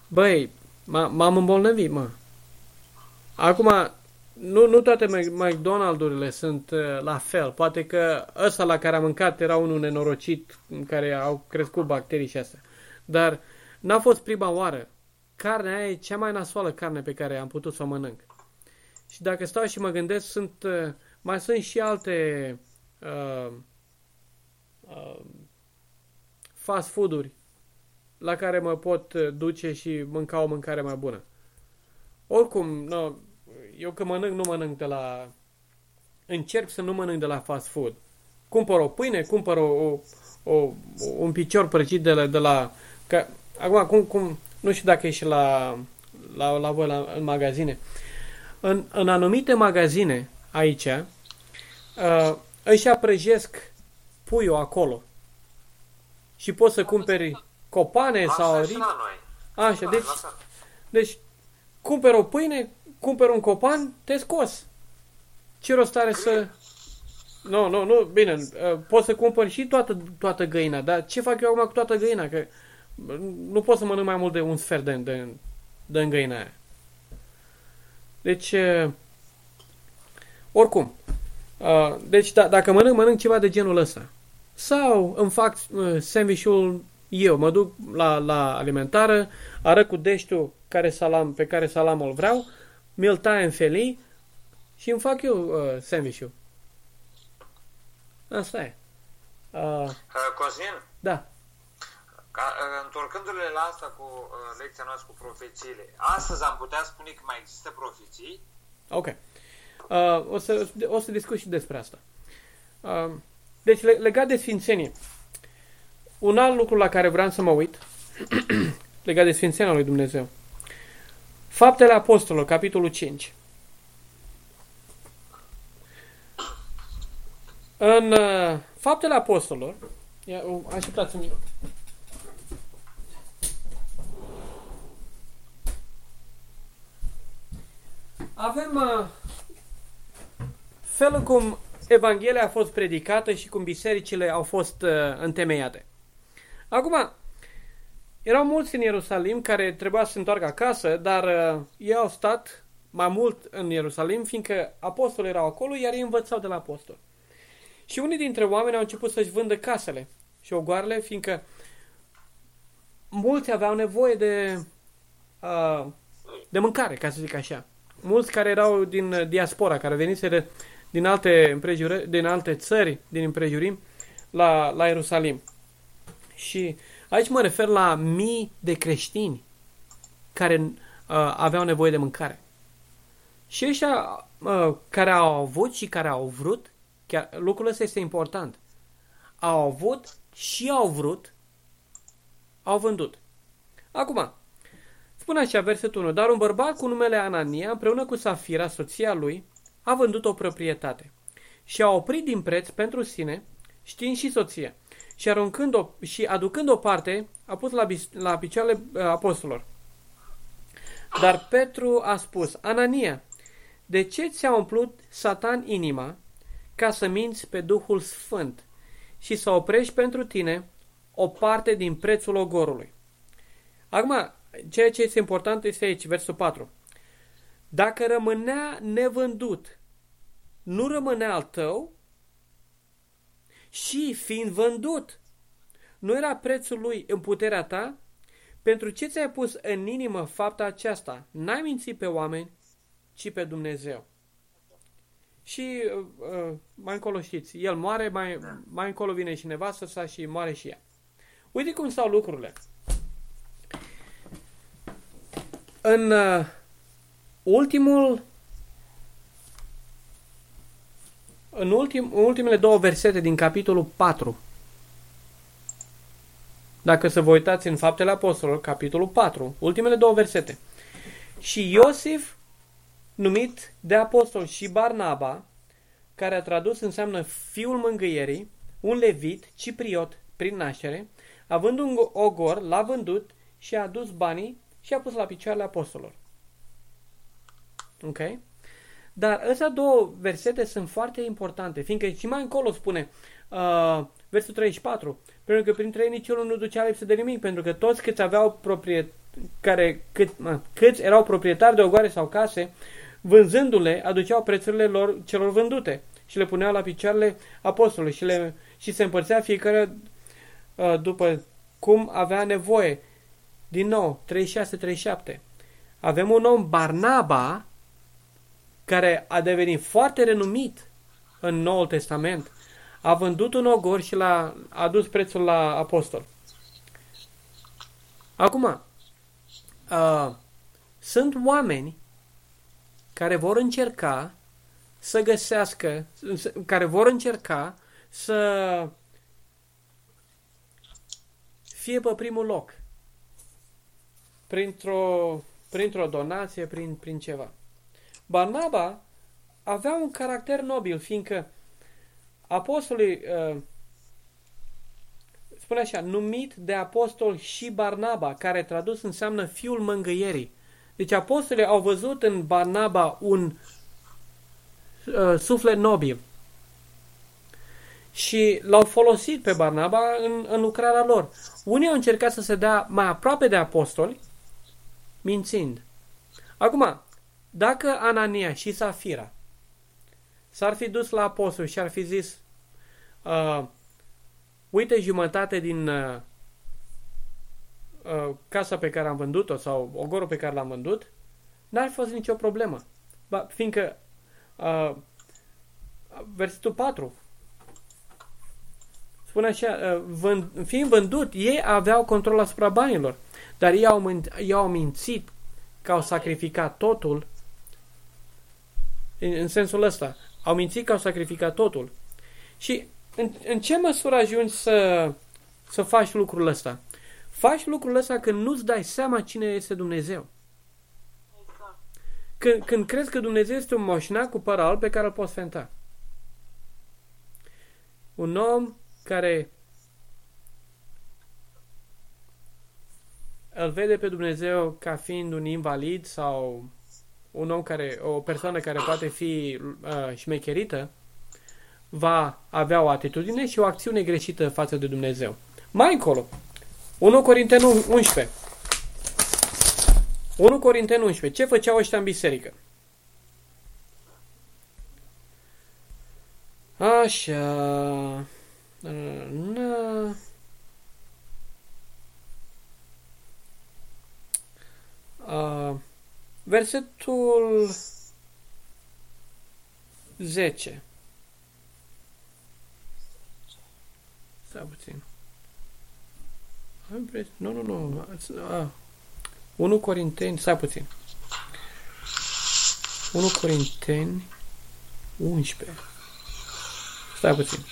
Speaker 1: băi, m- m-am îmbolnăvit, mă. Acum, nu, nu toate Mc- McDonald's-urile sunt uh, la fel. Poate că ăsta la care am mâncat era unul nenorocit în care au crescut bacterii și astea. Dar n-a fost prima oară. Carnea aia e cea mai nasoală carne pe care am putut să o mănânc. Și dacă stau și mă gândesc, sunt, uh, mai sunt și alte uh, uh, fast food-uri la care mă pot uh, duce și mânca o mâncare mai bună. Oricum, no, eu că mănânc, nu mănânc de la... Încerc să nu mănânc de la fast food. Cumpăr o pâine, cumpăr o, o, o, un picior prăjit de la... De la că, acum, cum, cum, nu știu dacă e și la, la, la voi la, în magazine. În, în anumite magazine aici, uh, ăștia prăjesc puiul acolo. Și poți să cumperi copane sau...
Speaker 2: Așa și
Speaker 1: ri-
Speaker 2: la noi.
Speaker 1: Așa,
Speaker 2: Da,
Speaker 1: deci,
Speaker 2: la fel.
Speaker 1: deci cumperi o pâine, cumperi un copan, te scos. Ce rost are să... Nu, nu, nu, bine, uh, poți să cumpări și toată, toată găina, dar ce fac eu acum cu toată găina? Că uh, nu pot să mănânc mai mult de un sfert de, de, de în găina aia. Deci, uh, oricum, uh, deci da, dacă mănânc, mănânc ceva de genul ăsta. Sau îmi fac uh, sandwich-ul eu, mă duc la, la alimentară, arăt cu deștul care salam, pe care salamul îl vreau, mi-l tai în felii și îmi fac eu uh, sandwich-ul. Asta e. Uh,
Speaker 2: Uh, Cosmin,
Speaker 1: da.
Speaker 2: Ca, uh, întorcându-le la asta cu uh, lecția noastră cu profețiile, astăzi am putea spune că mai există profeții?
Speaker 1: Ok. Uh, o, să, o să discut și despre asta. Uh, deci, le, legat de Sfințenie, un alt lucru la care vreau să mă uit, <clears throat> legat de Sfințenia lui Dumnezeu. Faptele Apostolilor, capitolul 5. În uh, Faptele Apostolilor, ia, uh, așteptați un minut. Avem uh, felul cum Evanghelia a fost predicată și cum bisericile au fost uh, întemeiate. Acum, erau mulți în Ierusalim care trebuia să se întoarcă acasă, dar uh, ei au stat mai mult în Ierusalim, fiindcă apostolii erau acolo, iar ei învățau de la apostoli. Și unii dintre oameni au început să-și vândă casele și ogoarele, fiindcă mulți aveau nevoie de, uh, de mâncare, ca să zic așa. Mulți care erau din uh, diaspora, care veniseră din alte, împrejurări, din alte țări, din împrejurim, la, la Ierusalim. Și aici mă refer la mii de creștini care uh, aveau nevoie de mâncare. Și ăștia uh, care au avut și care au vrut, chiar lucrul ăsta este important, au avut și au vrut, au vândut. Acum, spune așa versetul 1, dar un bărbat cu numele Anania, împreună cu Safira, soția lui, a vândut o proprietate și a oprit din preț pentru sine, știind și soția, și, aruncând-o, și aducând o parte, a pus la, la picioarele uh, apostolilor. Dar Petru a spus, Anania, de ce ți-a umplut Satan inima ca să minți pe Duhul Sfânt și să oprești pentru tine o parte din prețul ogorului? Acum, ceea ce este important este aici, versul 4. Dacă rămânea nevândut, nu rămânea al tău și fiind vândut, nu era prețul lui în puterea ta? Pentru ce ți-ai pus în inimă fapta aceasta? N-ai mințit pe oameni, ci pe Dumnezeu. Și uh, uh, mai încolo știți, el moare, mai, mai încolo vine și nevastă sa și moare și ea. Uite cum stau lucrurile. În uh, ultimul în, ultim, în ultimele două versete din capitolul 4 dacă să vă uitați în Faptele Apostolilor, capitolul 4, ultimele două versete. Și Iosif, numit de apostol, și Barnaba, care a tradus înseamnă fiul mângâierii, un levit, cipriot, prin naștere, având un ogor, l-a vândut și a adus banii și a pus la picioarele apostolilor. Ok? Dar astea două versete sunt foarte importante, fiindcă și mai încolo spune, uh, versul 34, pentru că printre ei niciunul nu ducea lipsă de nimic, pentru că toți câți aveau propriet, care, cât, mă, câți erau proprietari de ogoare sau case, vânzându-le, aduceau prețurile lor celor vândute și le puneau la picioarele apostolului și, le, și se împărțea fiecare uh, după cum avea nevoie. Din nou, 36-37. Avem un om, Barnaba, care a devenit foarte renumit în Noul Testament, a vândut un ogor și l-a adus prețul la apostol. Acum, uh, sunt oameni care vor încerca să găsească, care vor încerca să fie pe primul loc printr-o, printr-o donație, prin, prin ceva. Barnaba avea un caracter nobil, fiindcă apostolii, uh, spune așa, numit de apostol și Barnaba, care tradus înseamnă fiul mângâierii. Deci apostolii au văzut în Barnaba un uh, suflet nobil și l-au folosit pe Barnaba în, în lucrarea lor. Unii au încercat să se dea mai aproape de apostoli, mințind. Acum, dacă Anania și Safira s-ar fi dus la apostol și ar fi zis uh, uite jumătate din uh, uh, casa pe care am vândut-o sau ogorul pe care l-am vândut, n-ar fi fost nicio problemă. Ba, fiindcă uh, versetul 4 spune așa, uh, vând, fiind vândut, ei aveau control asupra banilor, dar ei au, ei au mințit că au sacrificat totul în, în sensul ăsta. Au mințit că au sacrificat totul. Și în, în ce măsură ajungi să, să faci lucrul ăsta? Faci lucrul ăsta când nu-ți dai seama cine este Dumnezeu. Când, când crezi că Dumnezeu este un moșnac cu păr alb pe care îl poți fenta. Un om care îl vede pe Dumnezeu ca fiind un invalid sau un om care, o persoană care poate fi uh, șmecherită, va avea o atitudine și o acțiune greșită față de Dumnezeu. Mai încolo, 1 Corinteni 11. 1 Corinteni 11. Ce făceau ăștia în biserică? Așa. Na. Uh, versetul 10. Stai puțin. Nu, nu, nu. Ah. 1 Corinteni, stai puțin. 1 Corinteni 11. Stai puțin.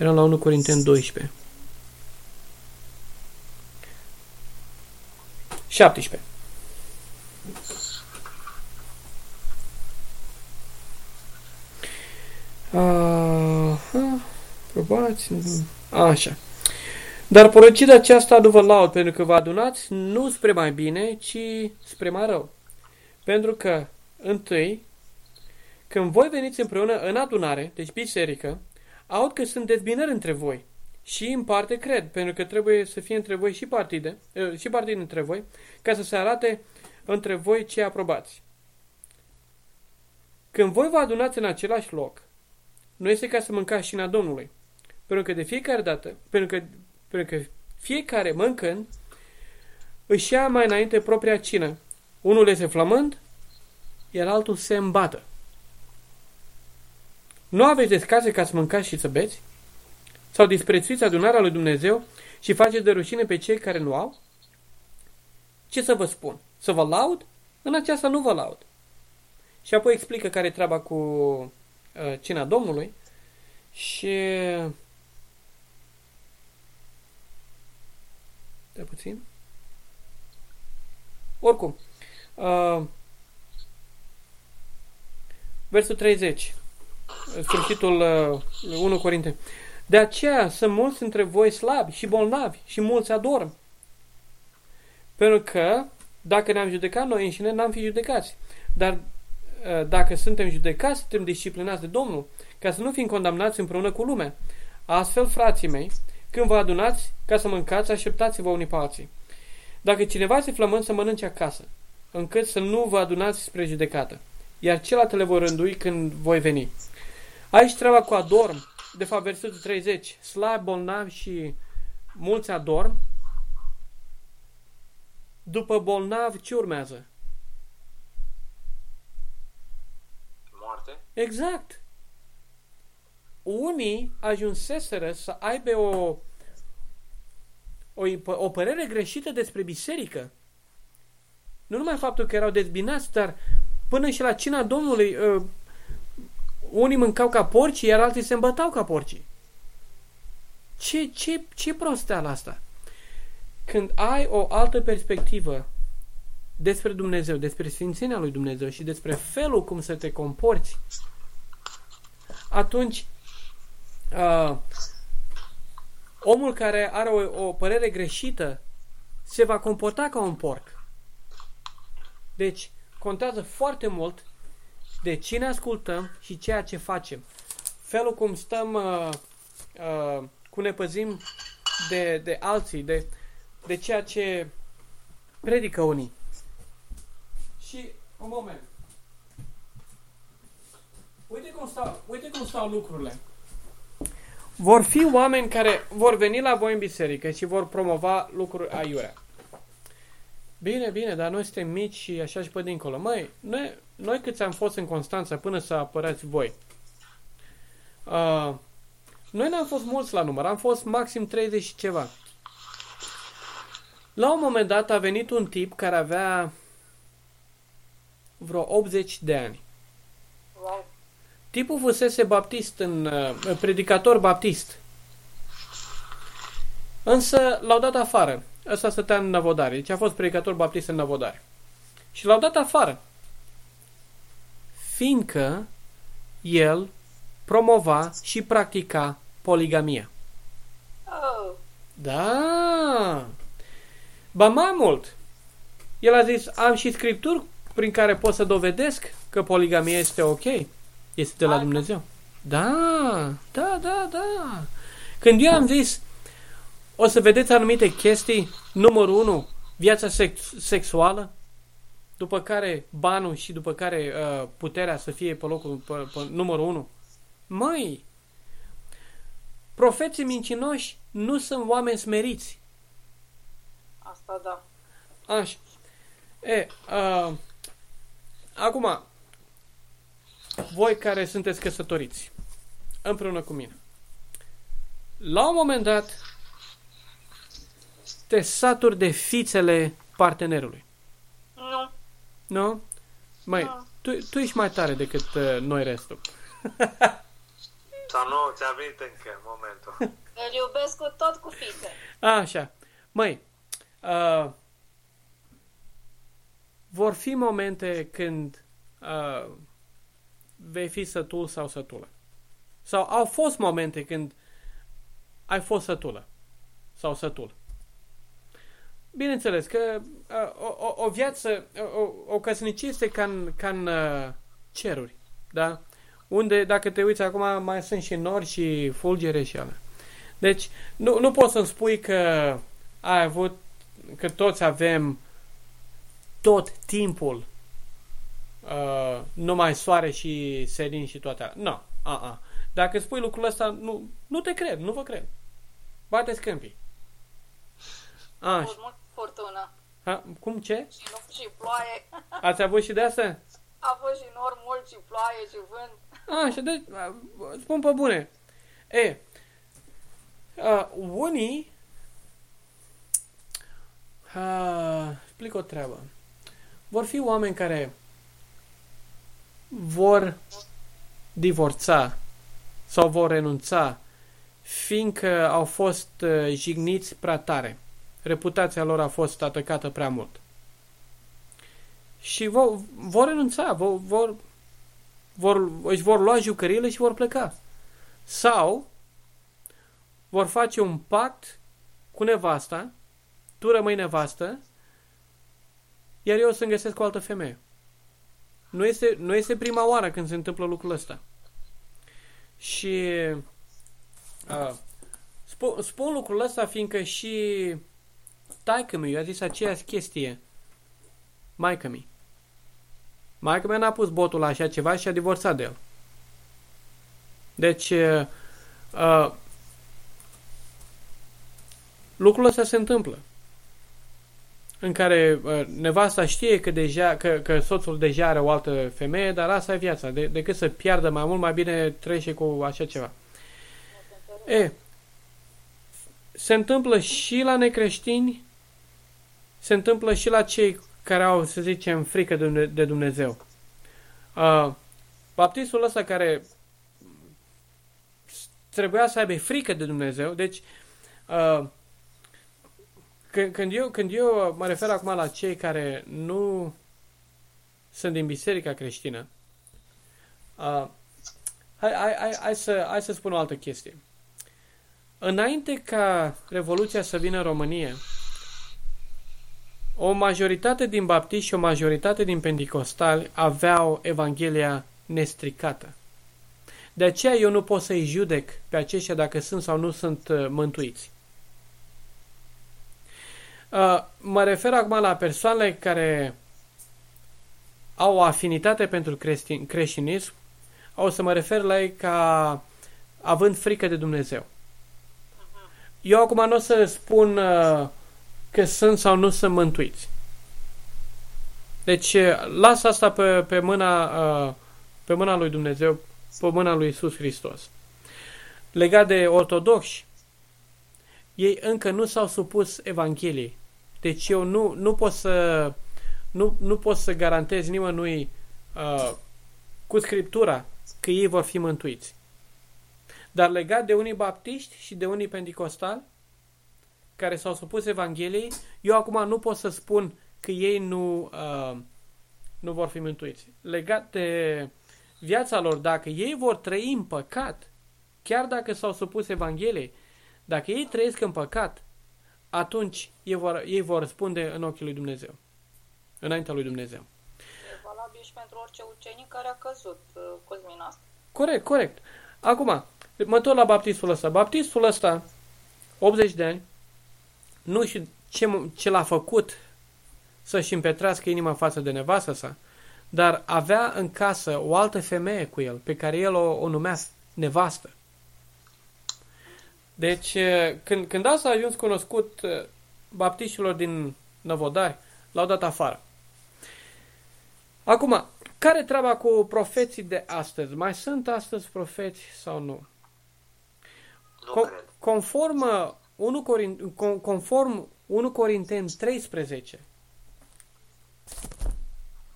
Speaker 1: Eram la 1 Corinteni 12. 17. Aha, probați. Așa. Dar porăcida aceasta nu vă laud pentru că vă adunați nu spre mai bine, ci spre mai rău. Pentru că, întâi, când voi veniți împreună în adunare, deci biserică, aud că sunt dezbinări între voi. Și în parte cred, pentru că trebuie să fie între voi și partide, eh, și partide între voi, ca să se arate între voi ce aprobați. Când voi vă adunați în același loc, nu este ca să mâncați șina Domnului. Pentru că de fiecare dată, pentru că, pentru că fiecare mâncând, își ia mai înainte propria cină. Unul este flămând, iar altul se îmbată. Nu aveți descase ca să mâncați și să beți? Sau disprețuiți adunarea lui Dumnezeu și faceți de rușine pe cei care nu au? Ce să vă spun? Să vă laud? În aceasta nu vă laud. Și apoi explică care e treaba cu uh, cina Domnului și... De puțin. Oricum. Uh, versul 30 sfârșitul uh, 1 Corinte. De aceea sunt mulți între voi slabi și bolnavi și mulți adorm. Pentru că dacă ne-am judecat noi înșine, n-am fi judecați. Dar uh, dacă suntem judecați, suntem disciplinați de Domnul, ca să nu fim condamnați împreună cu lumea. Astfel, frații mei, când vă adunați ca să mâncați, așteptați-vă unii pe alții. Dacă cineva se flământ să mănânce acasă, încât să nu vă adunați spre judecată, iar celelalte le vor rândui când voi veni. Aici treaba cu adorm, de fapt versetul 30, slab, bolnav și mulți adorm. După bolnav, ce urmează?
Speaker 2: Moarte?
Speaker 1: Exact. Unii ajunseseră să aibă o, o, o părere greșită despre biserică. Nu numai faptul că erau dezbinați, dar până și la cina Domnului, ă, unii mâncau ca porci, iar alții se îmbătau ca porci. Ce, ce, ce prosteală asta? Când ai o altă perspectivă despre Dumnezeu, despre Sfințenia lui Dumnezeu și despre felul cum să te comporți, atunci uh, omul care are o, o părere greșită se va comporta ca un porc. Deci, contează foarte mult de cine ascultăm și ceea ce facem. Felul cum stăm, uh, uh, cum ne păzim de, de alții, de, de ceea ce predică unii. Și, un moment. Uite cum stau, uite cum stau lucrurile. Vor fi oameni care vor veni la voi în biserică și vor promova lucruri aiurea. Bine, bine, dar noi suntem mici și așa și pe dincolo. Măi, noi, noi câți am fost în Constanța până să apărați voi? Uh, noi n-am fost mulți la număr, am fost maxim 30 și ceva. La un moment dat a venit un tip care avea vreo 80 de ani.
Speaker 3: Wow.
Speaker 1: Tipul fusese baptist în uh, predicator baptist. Însă l-au dat afară. Ăsta stătea în Năvodare. Deci a fost predicator baptist în Năvodare. Și l-au dat afară. Fiindcă el promova și practica poligamia.
Speaker 3: Oh.
Speaker 1: Da! Ba mai mult, el a zis, am și scripturi prin care pot să dovedesc că poligamia este ok. Este de la
Speaker 3: Hai.
Speaker 1: Dumnezeu. Da, da, da, da. Când eu am zis, o să vedeți anumite chestii, numărul 1, viața sex- sexuală, după care banul și după care uh, puterea să fie pe locul, pe, pe numărul 1. Măi, profeții mincinoși nu sunt oameni smeriți.
Speaker 3: Asta da.
Speaker 1: Așa. E, uh, acum, voi care sunteți căsătoriți, împreună cu mine, la un moment dat, te saturi de fițele partenerului.
Speaker 3: Nu.
Speaker 1: Nu? Mai,
Speaker 3: Nu.
Speaker 1: tu, tu ești mai tare decât uh, noi restul. <laughs>
Speaker 4: Sau nu, ți-a venit încă momentul. <laughs>
Speaker 3: Îl iubesc cu tot cu fițe.
Speaker 1: Așa. Măi, uh, vor fi momente când uh, vei fi sătul sau sătulă. Sau au fost momente când ai fost sătulă sau sătul. Bineînțeles că uh, o, o, o viață, o, o căsnicie este ca în, ca în uh, ceruri, da? Unde, dacă te uiți acum, mai sunt și nori și fulgere și alea. Deci, nu, nu poți să-mi spui că ai avut, că toți avem tot timpul uh, numai soare și senin și toate alea. Nu, a, a. Dacă spui lucrul ăsta, nu, nu te cred, nu vă cred. Bateți câmpii.
Speaker 3: A
Speaker 1: Așa.
Speaker 3: Fost mult furtună.
Speaker 1: A, cum ce?
Speaker 3: Și nu și ploaie.
Speaker 1: Ați avut și de asta?
Speaker 3: A fost și nor mult și ploaie și vânt.
Speaker 1: Așa, deci, a, spun pe bune. E, a, unii, a, explic o treabă. Vor fi oameni care vor divorța sau vor renunța fiindcă au fost uh, jigniți prea tare. Reputația lor a fost atacată prea mult. Și vor, vor renunța, vor, vor, vor, își vor lua jucăriile și vor pleca. Sau vor face un pact cu nevasta, tu rămâi nevastă, iar eu o să-mi găsesc o altă femeie. Nu este, nu este prima oară când se întâmplă lucrul ăsta. Și uh, spun, spun lucrul ăsta fiindcă și taică mi a zis aceeași chestie. Maică mi. Maică mea n-a pus botul la așa ceva și a divorțat de el. Deci, uh, uh, lucrul ăsta se întâmplă. În care uh, nevasta știe că, deja, că, că soțul deja are o altă femeie, dar asta e viața. De, decât să piardă mai mult, mai bine trece cu așa ceva. E, se întâmplă și la necreștini, se întâmplă și la cei care au, să zicem, frică de de Dumnezeu. Uh, baptistul ăsta care trebuia să aibă frică de Dumnezeu, deci uh, când, când, eu, când eu mă refer acum la cei care nu sunt din biserica creștină, uh, hai, hai, hai, hai, să, hai să spun o altă chestie. Înainte ca Revoluția să vină în România, o majoritate din baptiști și o majoritate din pentecostali aveau Evanghelia nestricată. De aceea eu nu pot să-i judec pe aceștia dacă sunt sau nu sunt uh, mântuiți. Uh, mă refer acum la persoanele care au o afinitate pentru creștin, creștinism, o să mă refer la ei ca având frică de Dumnezeu. Eu acum nu o să spun uh, că sunt sau nu sunt mântuiți. Deci las asta pe, pe, mâna, uh, pe mâna lui Dumnezeu, pe mâna lui Isus Hristos. Legat de ortodoxi, ei încă nu s-au supus Evangheliei. Deci eu nu, nu pot să nu, nu pot să garantez nimănui uh, cu Scriptura că ei vor fi mântuiți. Dar legat de unii baptiști și de unii pentecostali care s-au supus Evangheliei, eu acum nu pot să spun că ei nu, uh, nu vor fi mântuiți. Legat de viața lor, dacă ei vor trăi în păcat, chiar dacă s-au supus Evangheliei, dacă ei trăiesc în păcat, atunci ei vor, ei vor răspunde în ochii lui Dumnezeu. Înaintea lui Dumnezeu.
Speaker 3: E valabil și pentru orice ucenic care a căzut, uh, Cosmin asta.
Speaker 1: Corect, corect. Acum, mă tot la baptistul ăsta. Baptistul ăsta, 80 de ani, nu știu ce, ce l-a făcut să-și împetrească inima față de nevastă sa, dar avea în casă o altă femeie cu el, pe care el o, o numea nevastă. Deci, uh, când, când asta a ajuns cunoscut uh, baptiștilor din Năvodari, l-au dat afară. Acum, care treaba cu profeții de astăzi? Mai sunt astăzi profeți sau nu?
Speaker 5: Nu
Speaker 1: Co-
Speaker 5: cred.
Speaker 1: conform uh, 1 Corin- con- conform 1 Corinteni 13,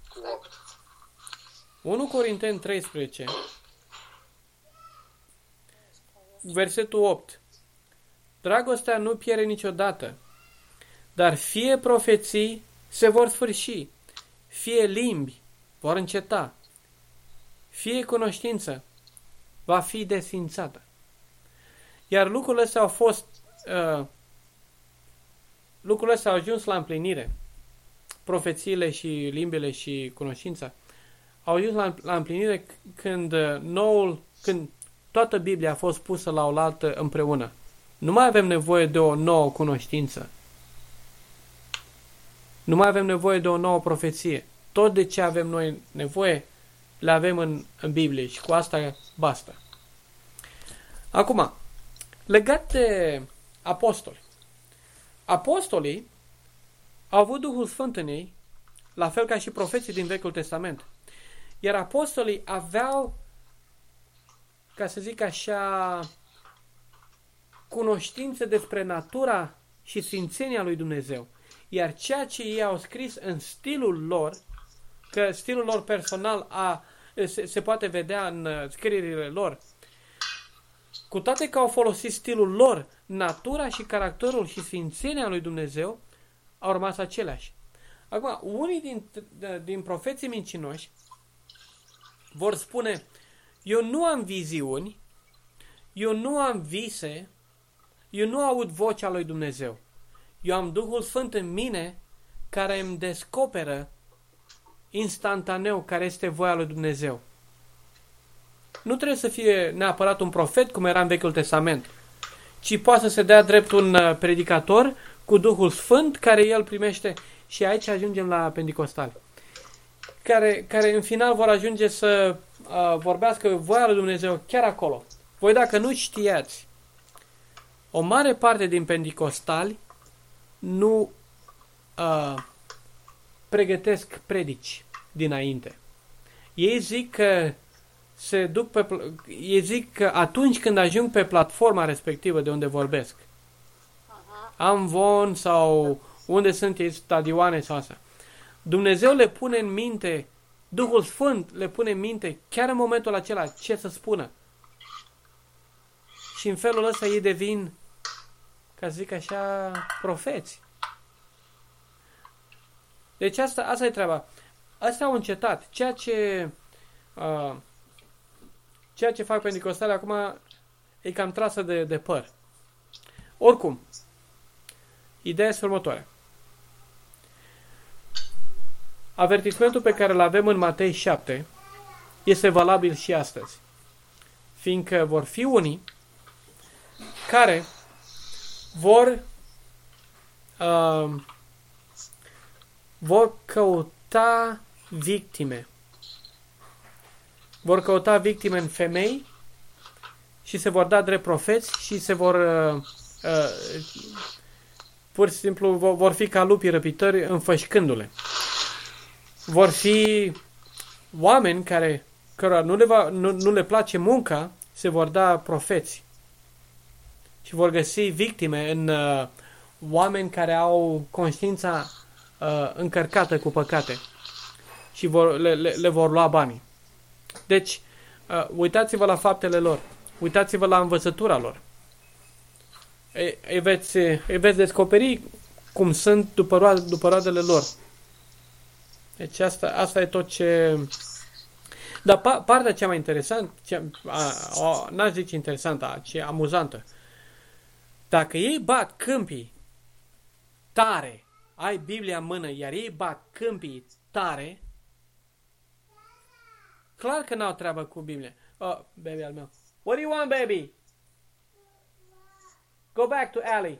Speaker 5: Cu 8.
Speaker 1: 1 Corinteni 13, versetul 8. Dragostea nu pierde niciodată, dar fie profeții se vor sfârși, fie limbi vor înceta, fie cunoștință va fi desfințată. Iar lucrurile astea au fost, uh, lucrurile astea au ajuns la împlinire. Profețiile și limbile și cunoștința au ajuns la, la împlinire c- când uh, noul, când toată Biblia a fost pusă la oaltă împreună. Nu mai avem nevoie de o nouă cunoștință. Nu mai avem nevoie de o nouă profeție. Tot de ce avem noi nevoie, le avem în, în Biblie și cu asta basta. Acum, legat de apostoli. Apostolii au avut Duhul Sfânt în ei, la fel ca și profeții din Vechiul Testament. Iar apostolii aveau, ca să zic așa, cunoștințe despre natura și sfințenia lui Dumnezeu. Iar ceea ce ei au scris în stilul lor, că stilul lor personal a, se, se poate vedea în uh, scrierile lor, cu toate că au folosit stilul lor, natura și caracterul și sfințenia lui Dumnezeu au rămas aceleași. Acum, unii din, din profeții mincinoși vor spune, eu nu am viziuni, eu nu am vise, eu nu aud vocea lui Dumnezeu. Eu am Duhul Sfânt în mine care îmi descoperă instantaneu care este voia lui Dumnezeu. Nu trebuie să fie neapărat un profet cum era în Vechiul Testament, ci poate să se dea drept un uh, predicator cu Duhul Sfânt care el primește și aici ajungem la Pentecostali care, care în final vor ajunge să uh, vorbească voia lui Dumnezeu chiar acolo. Voi dacă nu știați, o mare parte din pentecostali nu uh, pregătesc predici dinainte. Ei zic că se duc pe, pl- ei zic că atunci când ajung pe platforma respectivă de unde vorbesc, Amvon sau unde sunt ei, stadioane sau asta, Dumnezeu le pune în minte, Duhul Sfânt le pune în minte chiar în momentul acela ce să spună. Și în felul ăsta ei devin, ca să zic așa, profeți. Deci asta, asta e treaba. Asta au încetat. Ceea ce uh, ceea ce fac pentecostale acum e cam trasă de, de păr. Oricum, ideea este următoarea. Avertismentul pe care îl avem în Matei 7 este valabil și astăzi. Fiindcă vor fi unii care vor uh, vor căuta victime. Vor căuta victime în femei și se vor da drept profeți și se vor uh, uh, pur și simplu vor, vor fi ca lupii răpitori înfășcându-le vor fi oameni care cărora nu le, va, nu, nu le place munca, se vor da profeți. Și vor găsi victime în uh, oameni care au conștiința uh, încărcată cu păcate. Și vor, le, le, le vor lua banii. Deci, uh, uitați-vă la faptele lor. Uitați-vă la învățătura lor. Îi, îi, veți, îi veți descoperi cum sunt după, roade, după roadele lor. Deci asta, asta e tot ce... Dar pa, partea cea mai interesantă, cea, a, a, n-aș zice interesantă, ci amuzantă. Dacă ei bat câmpii tare, ai Biblia în mână, iar ei bat câmpii tare, clar că n-au treabă cu Biblia. Oh, baby al meu. What do you want, baby? Go back to alley.